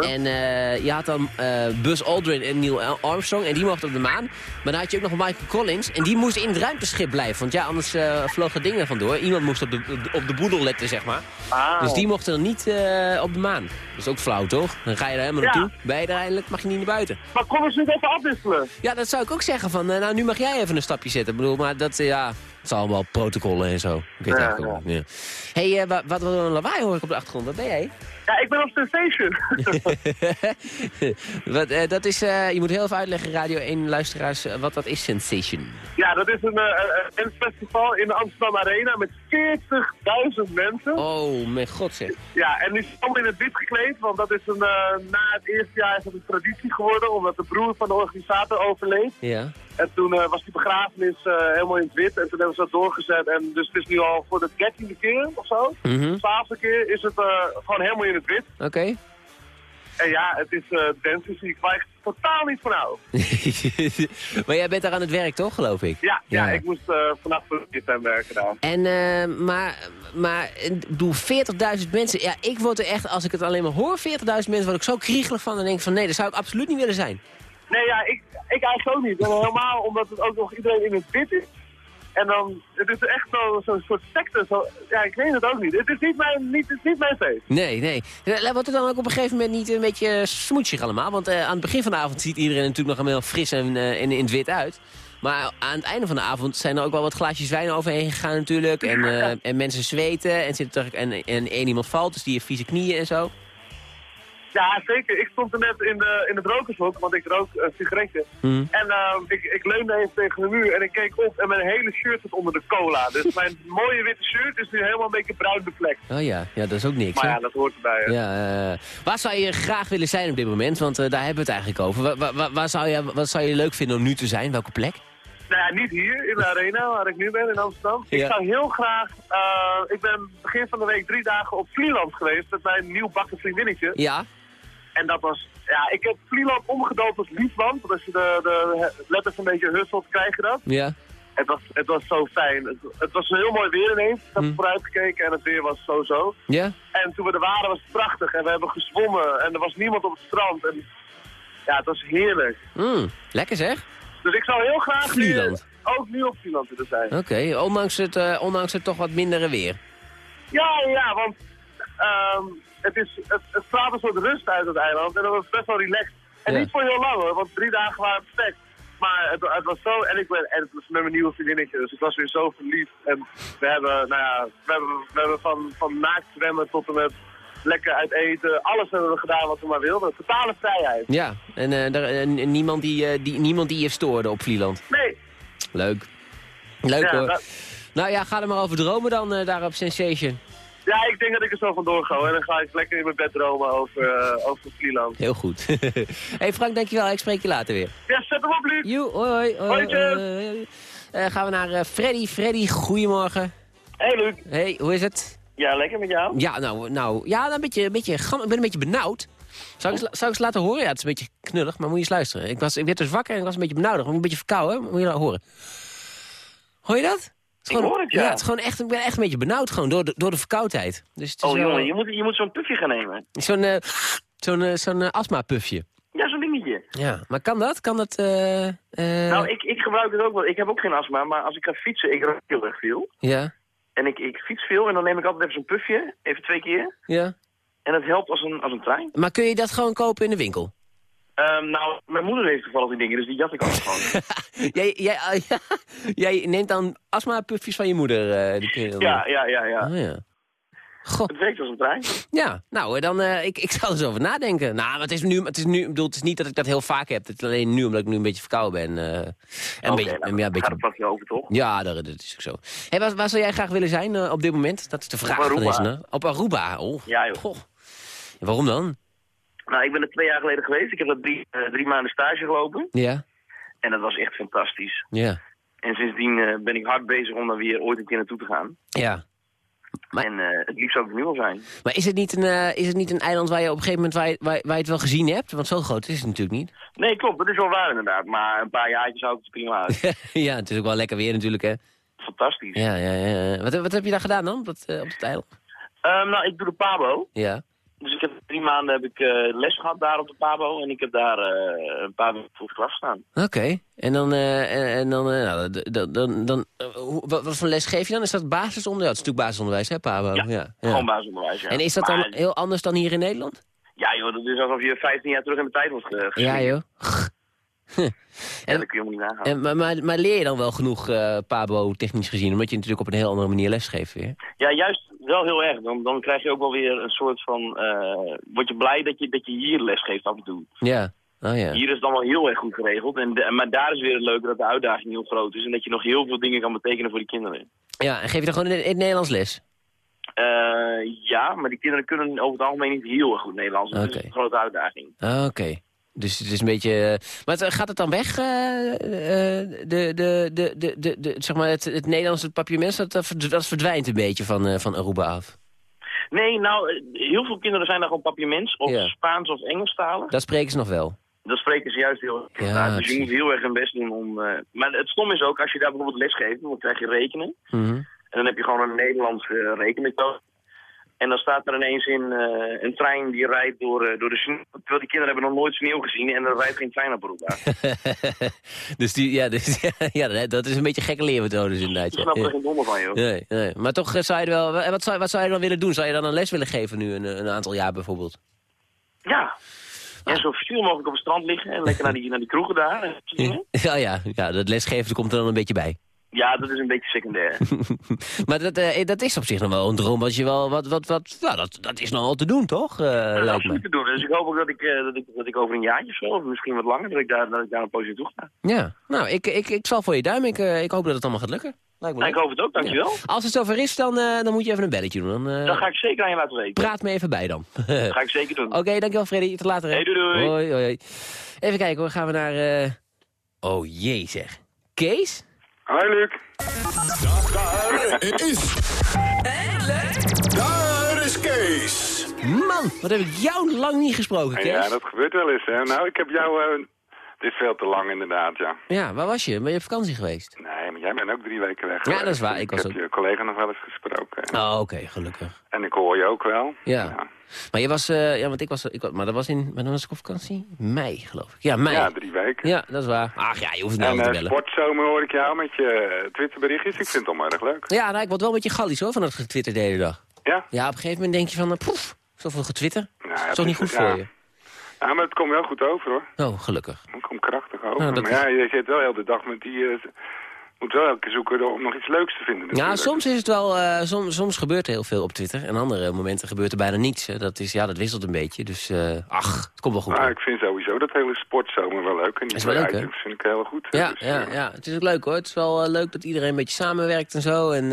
En eh, je had dan eh, Buzz Aldrin en Neil Armstrong en die mochten op de maan. Maar dan had je ook nog Michael Collins en die moest in het ruimteschip blijven. Want ja, anders eh vlogen dingen vandoor. Iemand moest op de, op de boedel letten, zeg maar. Ah. Dus die mochten dan niet eh, op de maan. Dat is ook flauw, toch? Dan ga je er helemaal Ja. naartoe. Ben je er eindelijk, mag je niet naar buiten. Maar konden ze niet even afwisselen? Ja, dat zou ik ook zeggen van, eh, nou nu mag jij even een stapje zetten. Ik bedoel, maar dat, eh, ja, het zijn allemaal protocollen en zo. Ik weet Ja. Ja. hey, eh, wat, wat wat een lawaai hoor ik op de achtergrond. Wat ben jij? Ja, ik ben op Sensation. wat, eh, dat is, eh, je moet heel even uitleggen, Radio 1 luisteraars, eh, wat dat is Sensation. ja, dat is een, een- festival in de Amsterdam Arena met 40.000 mensen. Oh, mijn god zeg. Ja, en die is allemaal in het wit gekleed, want dat is een, na het eerste jaar is dat een traditie geworden, omdat de broer van de organisator overleed. Ja. En toen was die begrafenis helemaal in het wit en toen hebben ze dat doorgezet. En dus het is nu al voor de dertiende keer of zo, Mhm. twaalfde keer, is het gewoon helemaal in het wit. Oké. En ja, het is uh, dancemuziek waar ik totaal niet van hou. maar jij bent daar aan het werk toch, geloof ik? Ja, ja. ik moest eh, vannacht voor de stem werken daar. En, eh, maar, maar, eh, ik bedoel, 40.000 mensen. Ja, ik word er echt, als ik het alleen maar hoor, 40.000 mensen, word ik zo kriegelig van. Dan denk ik van, nee, dat zou ik absoluut niet willen zijn. Nee, ja, ik, ik eigenlijk ook niet. En helemaal omdat het ook nog iedereen in het wit is. En dan, het is echt zo- zo'n soort secte. Zo, ja, ik weet het ook niet. Het is niet mijn, niet, het is niet mijn feest. Nee, nee. Eh, Wordt het dan ook op een gegeven moment niet een beetje smoetsig allemaal? Want eh, aan het begin van de avond ziet iedereen natuurlijk nog helemaal fris en eh, in, in het wit uit. Maar aan het einde van de avond zijn er ook wel wat glaasjes wijn overheen gegaan natuurlijk. En, eh, en mensen zweten en, zitten er, en, en één iemand valt, dus die heeft vieze knieën en zo. Ja, zeker. Ik stond er net in, de, in het rokershok, want ik rook een sigaretje. Hm. En eh, ik, ik leunde even tegen de muur en ik keek op en mijn hele shirt zit onder de cola. Dus mijn mooie witte shirt is nu helemaal een beetje bruin bevlekt. Oh ja, ja, dat is ook niks. Maar hè? ja, dat hoort erbij. hè. Ja, eh, waar zou je graag willen zijn op dit moment? Want eh, daar hebben we het eigenlijk over. Waar, zou je, wat zou je leuk vinden om nu te zijn? Welke plek? Nou ja, niet hier in de arena waar ik nu ben in Amsterdam. Ik zou heel graag, eh, ik ben begin van de week drie dagen op Vlieland geweest met mijn nieuw bakken vriendinnetje. Ja. En dat was, ja, ik heb Vlieland omgedoopt tot Liefland. Want als je de, de letters een beetje husselt, krijg je dat. Ja. Het was, het was zo fijn. Het, het was een heel mooi weer ineens. Ik had Hm. vooruit gekeken en het weer was zo zo. Ja? En toen we er waren was het prachtig. En we hebben gezwommen en er was niemand op het strand. En ja, het was heerlijk. Mm, lekker zeg. Dus ik zou heel graag nu, ook nu op Vlieland willen zijn. Oké, ondanks, het, eh, ondanks het toch wat mindere weer. Ja, ja, want ehm, het, is, het, het straalt een soort rust uit het eiland en dat was best wel relaxed. En Ja. niet voor heel lang hoor, want drie dagen waren perfect. Maar het, het was zo, en ik ben, en het was met mijn nieuwe vriendinnetje, dus ik was weer zo verliefd. En we hebben, nou ja, we hebben, we hebben van, van naakt zwemmen tot en met lekker uit eten. Alles hebben we gedaan wat we maar wilden. Totale vrijheid. Ja, en eh, daar, niemand, die, eh, die, niemand die je stoorde op Vlieland. Nee. Leuk. Leuk Ja, hoor. dat- Nou ja, ga er maar over dromen dan eh, daar op Sensation. Ja, ik denk dat ik er zo vandoor ga. En dan ga ik lekker in mijn bed dromen over, eh, over Vlieland. Heel goed. hey Frank, dankjewel. Ik spreek je later weer. Ja, zet hem op, Luc. Joe, hoi, hoi. Eh, gaan we naar eh, Freddy. Freddy, goedemorgen. Hey Luc. Hey, hoe is het? Ja, lekker met jou? Ja, nou, nou ja, een beetje, een beetje, ik ben een beetje benauwd. Zou ik, zou ik eens laten horen? Ja, het is een beetje knullig, maar moet je eens luisteren. Ik, was, ik werd dus wakker en ik was een beetje benauwd. Ik ben een beetje verkouden, moet je nou horen. Hoor je dat? Ik hoor het, ja. het is gewoon echt, ik ben echt een beetje benauwd gewoon door de, door de verkoudheid. Dus het is Oh wel- jongen, je moet, je moet zo'n pufje gaan nemen. Zo'n eh, zo'n eh, zo'n eh, astma-pufje. Ja, zo'n dingetje. Ja, maar kan dat? Kan dat... eh, eh, Nou, ik, ik gebruik het ook wel. Ik heb ook geen astma, maar als ik ga fietsen, ik rook heel erg veel. Ja, En ik, ik fiets veel en dan neem ik altijd even zo'n pufje, even twee keer. ja. En dat helpt als een, als een trein. Maar kun je dat gewoon kopen in de winkel? Ehm, nou, mijn moeder heeft toevallig die dingen, dus die jat ik altijd gewoon. jij, jij, ja, jij neemt dan astma-pufjes van je moeder? eh, die ja, ja, ja, ja. Oh, ja. Het werkt als een trein. Ja, nou, eh, dan, eh, ik, ik zal er eens over nadenken. Nou, maar het is nu, het is nu, bedoel, het is niet dat ik dat heel vaak heb. Het is alleen nu, omdat ik nu een beetje verkouden ben. eh, en een beetje, nou, ja, een beetje, gaat het over, toch? ja, dat, dat is ook zo. Hey, waar, waar zou jij graag willen zijn eh, op dit moment? Dat is de vraag van Aruba. deze. hè? Op Aruba. Oh, Ja, joh. goh. Waarom dan? Nou, ik ben er twee jaar geleden geweest. Ik heb er drie, eh, drie maanden stage gelopen. Ja, En dat was echt fantastisch. ja, En sindsdien eh, ben ik hard bezig om daar weer ooit een keer naartoe te gaan. ja. En eh, het liefst zou er nu al zijn. Maar is het, niet een, is het niet een eiland waar je op een gegeven moment waar je, waar, waar je het wel gezien hebt? Want zo groot is het natuurlijk niet. Nee, klopt. Dat is wel waar inderdaad. Maar een paar jaartjes houdt het prima uit. ja, het is ook wel lekker weer natuurlijk, hè? Fantastisch. Ja, ja, ja. Wat, wat heb je daar gedaan dan, op dat, eh, op dat eiland? Ehm, nou, ik doe de Pabo. Ja. Dus ik heb drie maanden heb ik, eh, les gehad daar op de Pabo. En ik heb daar eh, een paar weken voor klas staan. Oké, en dan, eh, en, en dan, nou, dan, dan, dan eh, hoe- wat, wat voor les geef je dan? Is dat basisonderwijs? Ja, het is natuurlijk basisonderwijs, hè, Pabo? Ja, Gewoon basisonderwijs, ja. En is dat Maar- dan heel anders dan hier in Nederland? Ja joh, dat is alsof je 15 jaar terug in de tijd wordt ge Ja, joh. Ja, dat kun je helemaal niet nagaan. En, maar, maar, maar leer je dan wel genoeg Pabo technisch gezien? Omdat je natuurlijk op een heel andere manier lesgeeft weer. Ja, juist wel heel erg. Dan, dan krijg je ook wel weer een soort van... eh word je blij dat je, dat je hier les geeft af en toe. Ja, oh ja. Hier is het allemaal heel erg goed geregeld. En de- maar daar is weer het leuke dat de uitdaging heel groot is. En dat je nog heel veel dingen kan betekenen voor die kinderen. Ja, en geef je dan gewoon in, het Nederlands les? Eh, ja, maar die kinderen kunnen over het algemeen niet heel erg goed Nederlands. Dus Dat is een grote uitdaging. Oké. Dus het is een beetje... eh, maar het- gaat het dan weg, eh, eh, de, de, de, de, de, de, zeg maar het, het Nederlandse papiermens, dat, dat verd- dat verdwijnt een beetje van, eh, van Aruba af? Nee, nou, eh, heel veel kinderen zijn daar gewoon papiermens. Of Ja. Spaans of Engelstalig. Dat spreken ze nog wel. Dat spreken ze juist heel erg Ja. Dus je moet heel erg hun best doen om... eh, Maar het stom is ook, als je daar bijvoorbeeld les geeft, dan krijg je rekenen. Mhm. En dan heb je gewoon een Nederlandse uh, rekenmethode. En dan staat er ineens in eh, een trein die rijdt door, eh, door de sneeuw. Terwijl die kinderen hebben nog nooit sneeuw gezien en er rijdt geen trein op Aruba. dus die, ja, dus, ja, dat is een beetje gekke leermethodes inderdaad. Ik snap er geen donder van, joh. Nee, nee. Maar toch eh, zou je er wel... Wat zou, wat zou je dan willen doen? Zou je dan een les willen geven nu, een, een aantal jaar bijvoorbeeld? Ja. En zo veel mogelijk op het strand liggen en lekker naar die, naar die kroegen daar. Ja, ja, ja, dat lesgeven komt er dan een beetje bij. Ja, dat is een beetje secundair. maar dat, eh, dat is op zich nog wel een droom wat je wel... Wat, wat, wat, nou, dat, dat is nog wel te doen, toch? Eh, dat is absoluut te doen. Dus ik hoop ook dat ik, eh, dat ik, dat ik over een jaartje zo, of misschien wat langer, dat ik daar, dat ik daar een poosje toe ga. Ja, nou, ik, ik, ik zal voor je duim. Ik, ik hoop dat het allemaal gaat lukken. Lijkt me Nou, ik hoop het ook, dankjewel. Als het zover is, dan, dan moet je even een belletje doen. Dan, Dat ga ik zeker aan je laten weten. Praat me even bij dan. Dat ga ik zeker doen. Oké, dankjewel Freddy. Tot later. hè. Hey, doei, doei. Hoi, hoi, hoi. Even kijken hoor, gaan we naar... Oh jee zeg. Kees? Hoi Luc. Daar is... Daar is Kees. Man, wat heb ik jou lang niet gesproken, Kees. Ja, dat gebeurt wel eens, hè. Nou, ik heb jou... eh, het is veel te lang inderdaad, ja. Ja, waar was je? Ben je op vakantie geweest? Nee, maar jij bent ook drie weken weg Ja, dat is waar, ik was heb ook- je collega nog wel eens gesproken. Oh, oké, gelukkig. En ik hoor je ook wel. Ja. Maar je was, eh, ja, want ik was, ik, was- maar dat was in, dan was ik op vakantie? Mei, geloof ik. Ja, mei. Ja, drie weken. Ja, dat is waar. Ach ja, je hoeft het nou En niet te eh, bellen. sportzomer hoor ik jou met je eh, Twitterberichtjes. Ik vind het allemaal erg leuk. Ja, nou, ik word wel een beetje gallisch hoor, van dat getwitter de hele dag. Ja? Ja, op een gegeven moment denk je van, poef, zoveel getwitter. Nou, ja, is toch niet goed ja. voor je? Ja, maar het komt wel goed over hoor. Oh, gelukkig. Het komt krachtig over. Nou, maar is- ja, je zit wel heel de dag met die, eh, moet wel elke keer zoeken om nog iets leuks te vinden. Ja, soms is het wel, eh, soms, soms gebeurt er heel veel op Twitter. En andere momenten gebeurt er bijna niets. Hè. Dat, is, ja, dat wisselt een beetje. Dus eh, ach, het komt wel goed. Maar ik vind sowieso dat hele sportzomer wel leuk. En die Is wel leuk, items vind ik heel goed. Ja, Dus, ja, ja, het is ook leuk hoor. Het is wel leuk dat iedereen een beetje samenwerkt en zo. En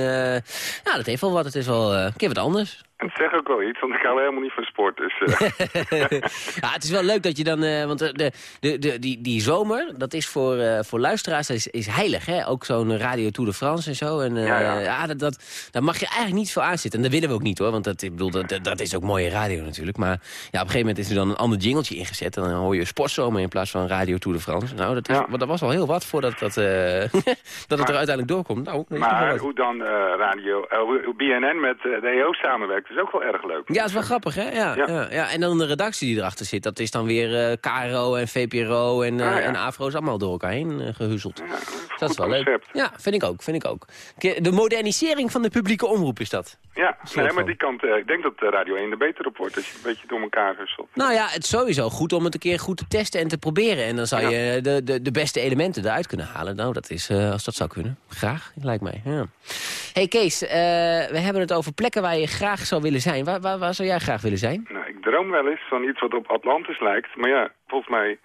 ja, dat heeft wel wat. Het is wel een keer wat anders. En het zegt ook wel iets, want ik hou helemaal niet van sport. Dus, eh, ja, het is wel leuk dat je dan... eh, want de, de, de, de- die, die zomer, dat is voor, eh, voor luisteraars is, is heilig. Hè? Ook zo'n Radio Tour de France en zo. En, eh, Ja, ja, ja. dat, dat, daar mag je eigenlijk niet veel aan zitten. En dat willen we ook niet hoor. Want dat, ik bedoel, dat, dat- is ook mooie radio natuurlijk. Maar ja, op een gegeven moment is er dan een ander jingeltje ingezet. En dan hoor je sportzomer in plaats van Radio Tour de France. Nou, dat, is, maar dat was al heel wat voordat dat, eh, dat het er uiteindelijk doorkomt. Nou, maar hoe dan eh, radio, eh, BNN met eh, de EO samenwerkt, is ook wel erg leuk. Ja, dat is wel grappig, hè? Ja, ja. Ja, En dan de redactie die erachter zit, dat is dan weer eh KRO en VPRO en, eh Ah, ja. en AFRO is allemaal door elkaar heen eh, gehuzzeld. dat is wel leuk. Ja, vind ik ook, vind ik ook. De modernisering van de publieke omroep is dat. Ja, nee, maar die kant, ik denk dat Radio 1 er beter op wordt als je een beetje door elkaar husselt. Nou ja, het is sowieso goed om het een keer goed te testen en te proberen. En dan zou je de, de, de beste elementen eruit kunnen halen. Nou, dat is, als dat zou kunnen. Graag, lijkt mij. Ja. hey Kees, we hebben het over plekken waar je graag zou willen zijn. Waar, waar, waar zou jij graag willen zijn? Nou, ik droom wel eens van iets wat op Atlantis lijkt. Maar ja, volgens mij,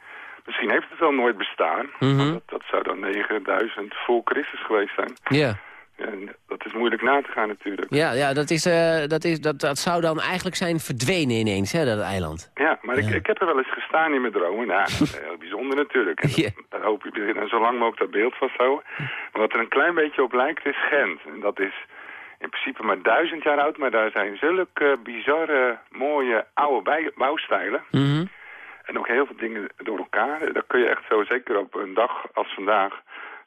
misschien heeft het wel nooit bestaan. Want dat, dat zou dan 9000 voor Christus geweest zijn. Ja. En dat is moeilijk na te gaan natuurlijk. Ja, ja dat, is, eh, dat, is, dat, dat zou dan eigenlijk zijn verdwenen ineens, hè, dat eiland. Ja, maar Ik, ik heb er wel eens gestaan in mijn dromen. Nou, dat heel bijzonder natuurlijk. En dat- daar hoop je en zo lang mogelijk dat beeld vasthouden. Maar wat er een klein beetje op lijkt is Gent. En dat is in principe maar duizend jaar oud. Maar daar zijn zulke bizarre, mooie, oude bouwstijlen. Mhm. En ook heel veel dingen door elkaar. Daar kun je echt zo, zeker op een dag als vandaag,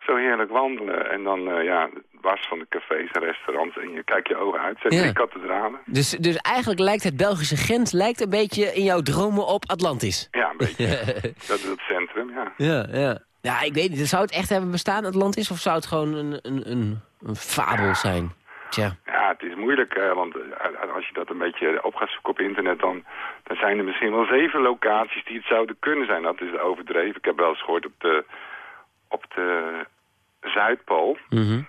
zo heerlijk wandelen. En dan, eh, ja, was van de cafés en restaurants. En je kijkt je ogen uit. Zijn Ja. drie kathedralen. Dus, dus eigenlijk lijkt het Belgische Gent lijkt een beetje in jouw dromen op Atlantis. Ja, een beetje. dat is het centrum, ja. Ja, ja. Ja, ik weet niet. Zou het echt hebben bestaan, Atlantis? Of zou het gewoon een, een, een, een fabel zijn? Tja. Ja, het is moeilijk, eh, want eh, als je dat een beetje op gaat zoeken op internet... Dan, dan zijn er misschien wel zeven locaties die het zouden kunnen zijn. Dat is overdreven. Ik heb wel eens gehoord op de, op de Zuidpool... Mhm.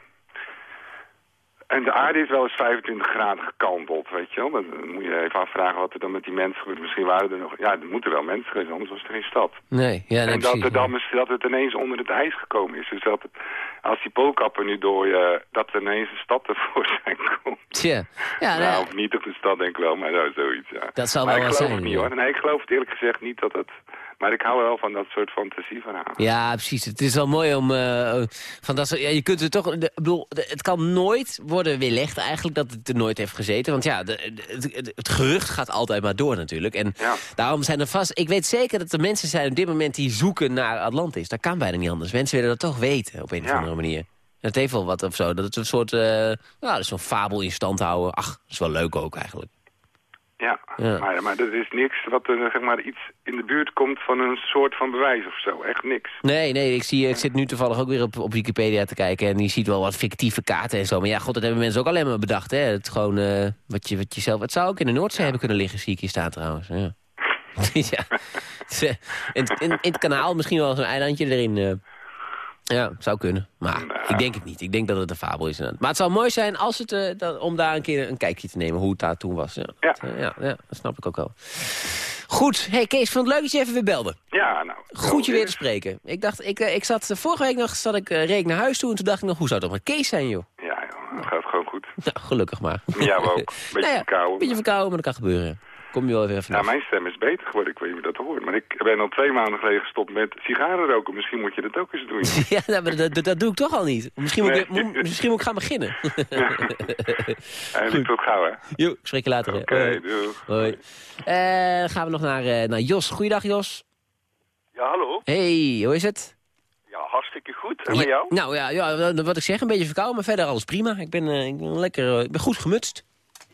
En de aarde is wel eens 25 graden gekanteld, weet je wel. Dan moet je even afvragen wat er dan met die mensen gebeurt. Misschien waren er nog... Ja, er moeten wel mensen geweest, anders was er geen stad. Nee, ja, nee, en dat, precies, er dan, misschien dat het ineens onder het ijs gekomen is. Dus dat het, als die poolkappen nu door je... dat er ineens een stad tevoorschijn komt. Tja. Ja, nou, nou, of niet op de stad denk ik wel, maar nou, zoiets, ja. Dat zal maar wel ik wat geloof zijn, het niet, ja. hoor. Nee, ik geloof het eerlijk gezegd niet dat het... Maar ik hou wel van dat soort fantasieverhalen. Ja, precies. Het is wel mooi om... eh, van dat soort, ja, je kunt er toch... de- bedoel, de- het kan nooit worden weerlegd eigenlijk dat het er nooit heeft gezeten. Want ja, de, het, het- het gerucht gaat altijd maar door natuurlijk. En daarom zijn er vast... Ik weet zeker dat er mensen zijn op dit moment die zoeken naar Atlantis. Dat kan bijna niet anders. Mensen willen dat toch weten op een of andere manier. Het heeft wel wat of zo. Dat het een soort... eh nou, dat is zo'n fabel in stand houden. Ach, dat is wel leuk ook eigenlijk. Ja, Ja. Maar, maar er is niks wat er zeg maar iets in de buurt komt van een soort van bewijs of zo. Echt niks. Nee, nee, ik, zie, ik zit nu toevallig ook weer op, op Wikipedia te kijken... en je ziet wel wat fictieve kaarten en zo. Maar ja, god, dat hebben mensen ook alleen maar bedacht, hè. Het gewoon, eh, wat, je, wat je zelf... Het zou ook in de Noordzee hebben kunnen liggen, zie ik hier staan trouwens. Ja. ja. in, in, in het kanaal misschien wel zo'n eilandje erin... Ja, zou kunnen. Maar ik denk het niet. Ik denk dat het een fabel is. Maar het zou mooi zijn als het, eh, dat- om daar een keer een kijkje te nemen... hoe het daar toen was. Ja, Dat, eh, ja, ja, dat snap ik ook wel. Goed. Hey Kees, vond het leuk dat je even weer belde. Ja, nou. Goed je weer te spreken. Ik dacht, ik, eh, ik zat vorige week nog, zat ik, reed ik naar huis toe en toen dacht ik nog, hoe zou het toch met Kees zijn, joh? Ja, joh, dat gaat gewoon goed. Nou, gelukkig maar. Ja, we ook. Beetje Nou ja, verkouden. Een beetje verkouden, maar dat kan gebeuren. Kom je wel even Ja, vanaf. mijn stem is beter geworden. Ik weet niet of je dat hoort. Maar ik ben al twee maanden geleden gestopt met sigaren roken. Misschien moet je dat ook eens doen. Ja, nou, maar dat, dat, dat doe ik toch al niet. Misschien moet, ik, misschien moet ik gaan beginnen. En liep tot gauw, hè? Jo, ik spreek je later. Oké, Hoi. doeg. Hoi. Eh, dan gaan we nog naar, eh, naar Jos. Goeiedag, Jos. Ja, hallo. Hey, hoe is het? Ja, hartstikke goed. En Ja, met jou? Nou ja, ja, wat ik zeg, een beetje verkouden, maar verder alles prima. Ik ben, eh, ik ben lekker, eh, ik ben goed gemutst.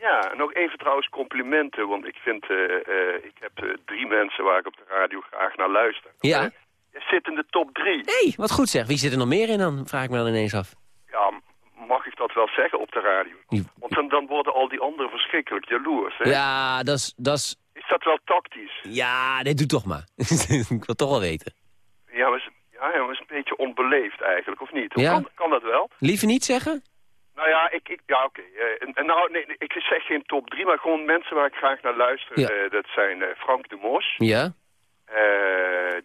Ja, nog even trouwens complimenten, want ik vind, eh, ik heb eh, drie mensen waar ik op de radio graag naar luister. Ja. Je zit in de top drie. hey, wat goed zeg. Wie zit er nog meer in dan? Vraag ik me dan ineens af. Ja, mag ik dat wel zeggen op de radio? Want dan, dan worden al die anderen verschrikkelijk jaloers, hè? Ja, dat is... Dat is Is dat wel tactisch? ja, dit doe toch maar. ik wil toch wel weten. Ja, maar is, ja, maar is een beetje onbeleefd eigenlijk, of niet? Hoe Ja? kan kan dat wel. Liever niet zeggen? Nou ja, ik, ik, ja oké. Eh, en- en nou, nee, ik zeg geen top 3, maar gewoon mensen waar ik graag naar luister. Ja. Eh, dat zijn eh, Frank de Mos. Ja.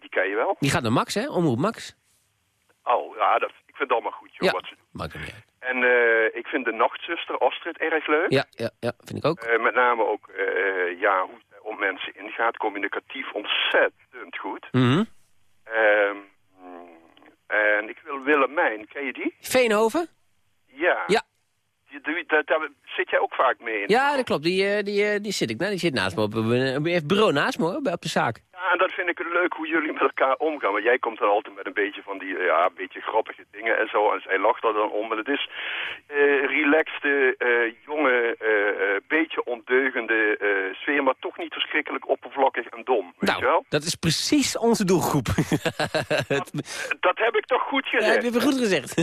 Die ken je wel. Die gaat naar Max, hè? Omroep Max. Oh, ja, dat, ik vind het allemaal goed, joh, Ja. wat ze doen. Maakt er niet uit. En ik vind de nachtzuster Astrid erg leuk. Ja, ja, ja, vind ik ook. Met name ook, ja, hoe zij om mensen ingaat, communicatief ontzettend goed. Mhm. Ehm, en ik wil Willemijn, ken je die? Veenhoven? Ja. Ja. Daar, daar zit jij ook vaak mee in. Ja, dat klopt. Die, eh, die, eh, die zit ik. Nou, die zit naast me op, een- bureau naast me, op de zaak. Ja, en dat vind ik leuk hoe jullie met elkaar omgaan. Want jij komt dan altijd met een beetje van die, eh, ja, een beetje grappige dingen en zo. En zij lacht er dan om. En het is eh relaxte, jonge, beetje ondeugende sfeer. Maar toch niet verschrikkelijk oppervlakkig en dom. Weet je wel? Nou, dat is precies onze doelgroep. Dat heb ik toch goed Ja, gezegd? heb je goed gezegd.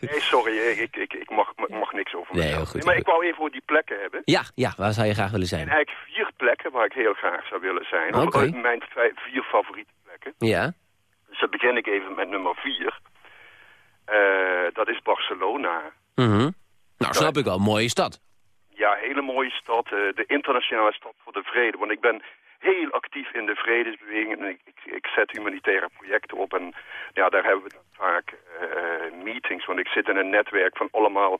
Nee, sorry, ik, ik, ik, mag, ik mag niks over Nee, mezelf. heel goed, maar ik wou even voor die plekken hebben. ja, ja, waar zou je graag willen En zijn? eigenlijk vier plekken waar ik heel graag zou willen zijn. Oké. Eh, mijn vijf- vier favoriete plekken. Ja. Dus dan begin ik even met nummer vier. Eh, dat is Barcelona. Mhm. Nou, snap ik wel. Mooie stad. Ja, hele mooie stad. eh, de internationale stad voor de vrede. Want ik ben heel actief in de vredesbeweging. En ik, ik, ik zet humanitaire projecten op. En ja, daar hebben we dan vaak meetings. Want ik zit in een netwerk van allemaal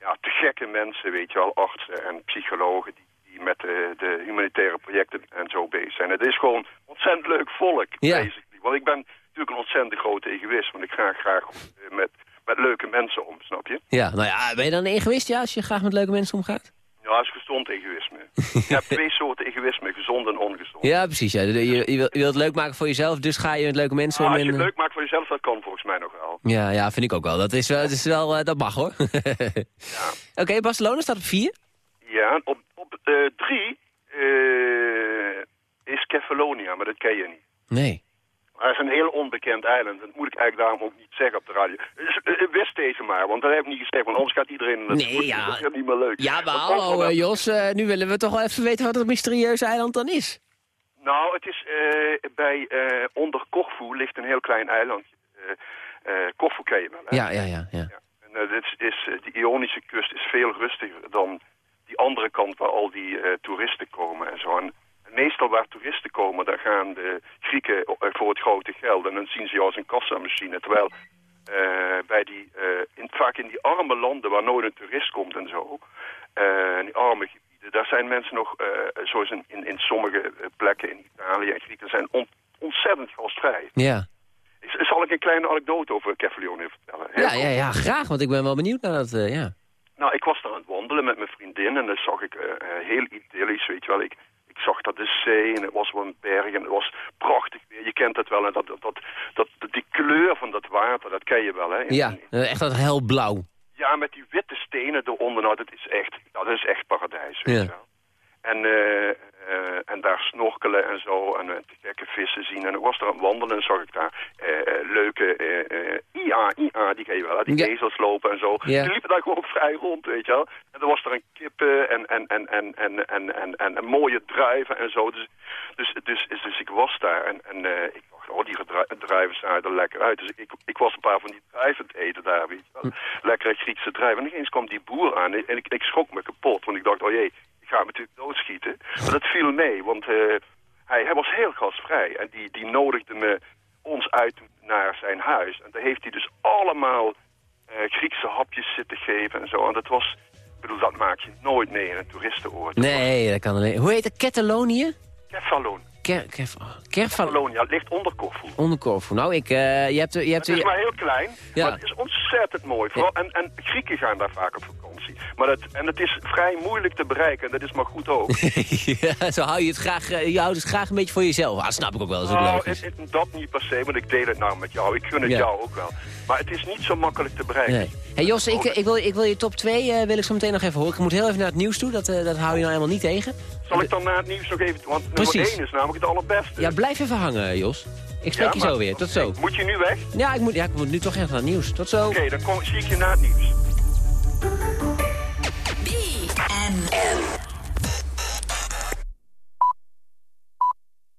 ja, te gekke mensen, weet je wel. Artsen en psychologen die, die met de, de humanitaire projecten en zo bezig zijn. Het is gewoon ontzettend leuk volk, Ja. basically. Want ik ben natuurlijk een ontzettend grote egoïst. Want ik ga graag eh, met, met leuke mensen om, snap je? Ja, nou ja, ben je dan een egoïst, ja, als je graag met leuke mensen omgaat? Ja, dat is gezond egoïsme. je hebt twee soorten egoïsme, gezond en ongezond. Ja, precies. Ja. Je, je, wil, je wilt het leuk maken voor jezelf, dus ga je met leuke mensen om. als je het leuk maakt voor jezelf, dat kan volgens mij nog wel. Ja, ja, vind ik ook wel. Dat is wel, dat, is wel, eh, dat mag hoor. Oké, Barcelona staat op vier. Ja, op, op eh, drie eh, is Kefalonia, maar dat ken je niet. Nee. Dat is een heel onbekend eiland. Dat moet ik eigenlijk daarom ook niet zeggen op de radio. Dus, eh, wist deze maar, want dat heb ik niet gezegd. Want anders gaat iedereen... Dat Nee, ja. Dat is niet meer leuk. Ja, maar hallo eh, Jos, eh, nu willen we toch wel even weten wat dat mysterieuze eiland dan is. Nou, het is eh, bij eh, onder Corfu ligt een heel klein eilandje. Eh eh Corfu ken je wel, hè? Ja, ja, ja. ja. En eh, dit is, is, eh, die Ionische kust is veel rustiger dan die andere kant waar al die eh, toeristen komen en zo. En meestal waar toeristen komen, daar gaan de Grieken eh, voor het grote geld. En dan zien ze jou als een kassamachine. Terwijl eh, bij die, eh, in, vaak in die arme landen waar nooit een toerist komt en zo, in die arme gebieden, daar zijn mensen nog, zoals in, in, in sommige plekken in Italië en Griekenland, zijn on- ontzettend gastvrij. Ja. Zal ik een kleine anekdote over Kefalion vertellen? Ja, ja, ja, graag, want ik ben wel benieuwd naar dat, ja. Nou, ik was daar aan het wandelen met mijn vriendin en dan zag ik heel idyllisch, weet je wel. Ik, ik zag dat de zee en het was wel een berg en het was prachtig weer. Je kent het wel, en dat, dat, dat, dat, die kleur van dat water, dat ken je wel, hè? Ja, echt dat helblauw. Ja, met die witte stenen eronder, nou, dat is echt, dat is echt paradijs, weet Ja. je wel. En, eh, eh, en daar snorkelen en zo, en eh, te gekke vissen zien. En ik was daar aan het wandelen en zag ik daar leuke IA, IA, die ken je wel, die Ja. ezels lopen en zo. Die liepen daar gewoon vrij rond, weet je wel. En er was er een kippen en, en, en, en, en, en, en, en, mooie druiven en zo. Dus, dus, dus, dus, dus ik was daar en, en ik dacht, oh, die druiven zagen er lekker uit. Dus ik, ik was een paar van die druiven aan het eten daar, weet je wel. Lekkere Griekse druiven. En ineens kwam die boer aan en ik, ik schrok me kapot, want ik dacht, oh jee, ik ga hem natuurlijk doodschieten. Maar dat viel mee, want eh, hij, hij was heel gastvrij. En die, die nodigde me ons uit naar zijn huis. En daar heeft hij dus allemaal eh, Griekse hapjes zitten geven en zo. En dat was, ik bedoel, dat maak je nooit mee in een toeristenoord. Nee, dat kan alleen. Hoe heet het? Catalonië? Kefalon. Ker, ligt onder Corfu. Onder Corfu. Nou, ik, eh, je hebt... Je hebt Het is maar heel klein, Ja. maar het is ontzettend mooi. Vooral, en, en Grieken gaan daar vaak op vakantie. Maar het, en het is vrij moeilijk te bereiken en dat is maar goed ook. ja, zo hou je het graag... eh, je houdt het graag een beetje voor jezelf. Ah, dat snap ik ook wel, dat is ook Nou, logisch. het- het- dat niet per se, want ik deel het nou met jou. Ik gun het Ja. jou ook wel. Maar het is niet zo makkelijk te bereiken. Nee. Hey Jos, ik, ik, wil, ik wil je top 2 wil ik zo meteen nog even horen. Ik moet heel even naar het nieuws toe, dat, eh, dat hou je nou helemaal niet tegen. Zal ik dan na het nieuws nog even... Want Precies. nummer 1 is namelijk het allerbeste. Ja, blijf even hangen, Jos. Ik spreek Ja, je zo weer. Tot zo. Moet je nu weg? Ja, ik moet, ja, ik moet nu toch echt naar het nieuws. Tot zo. Oké, dan kom, zie ik je na het nieuws.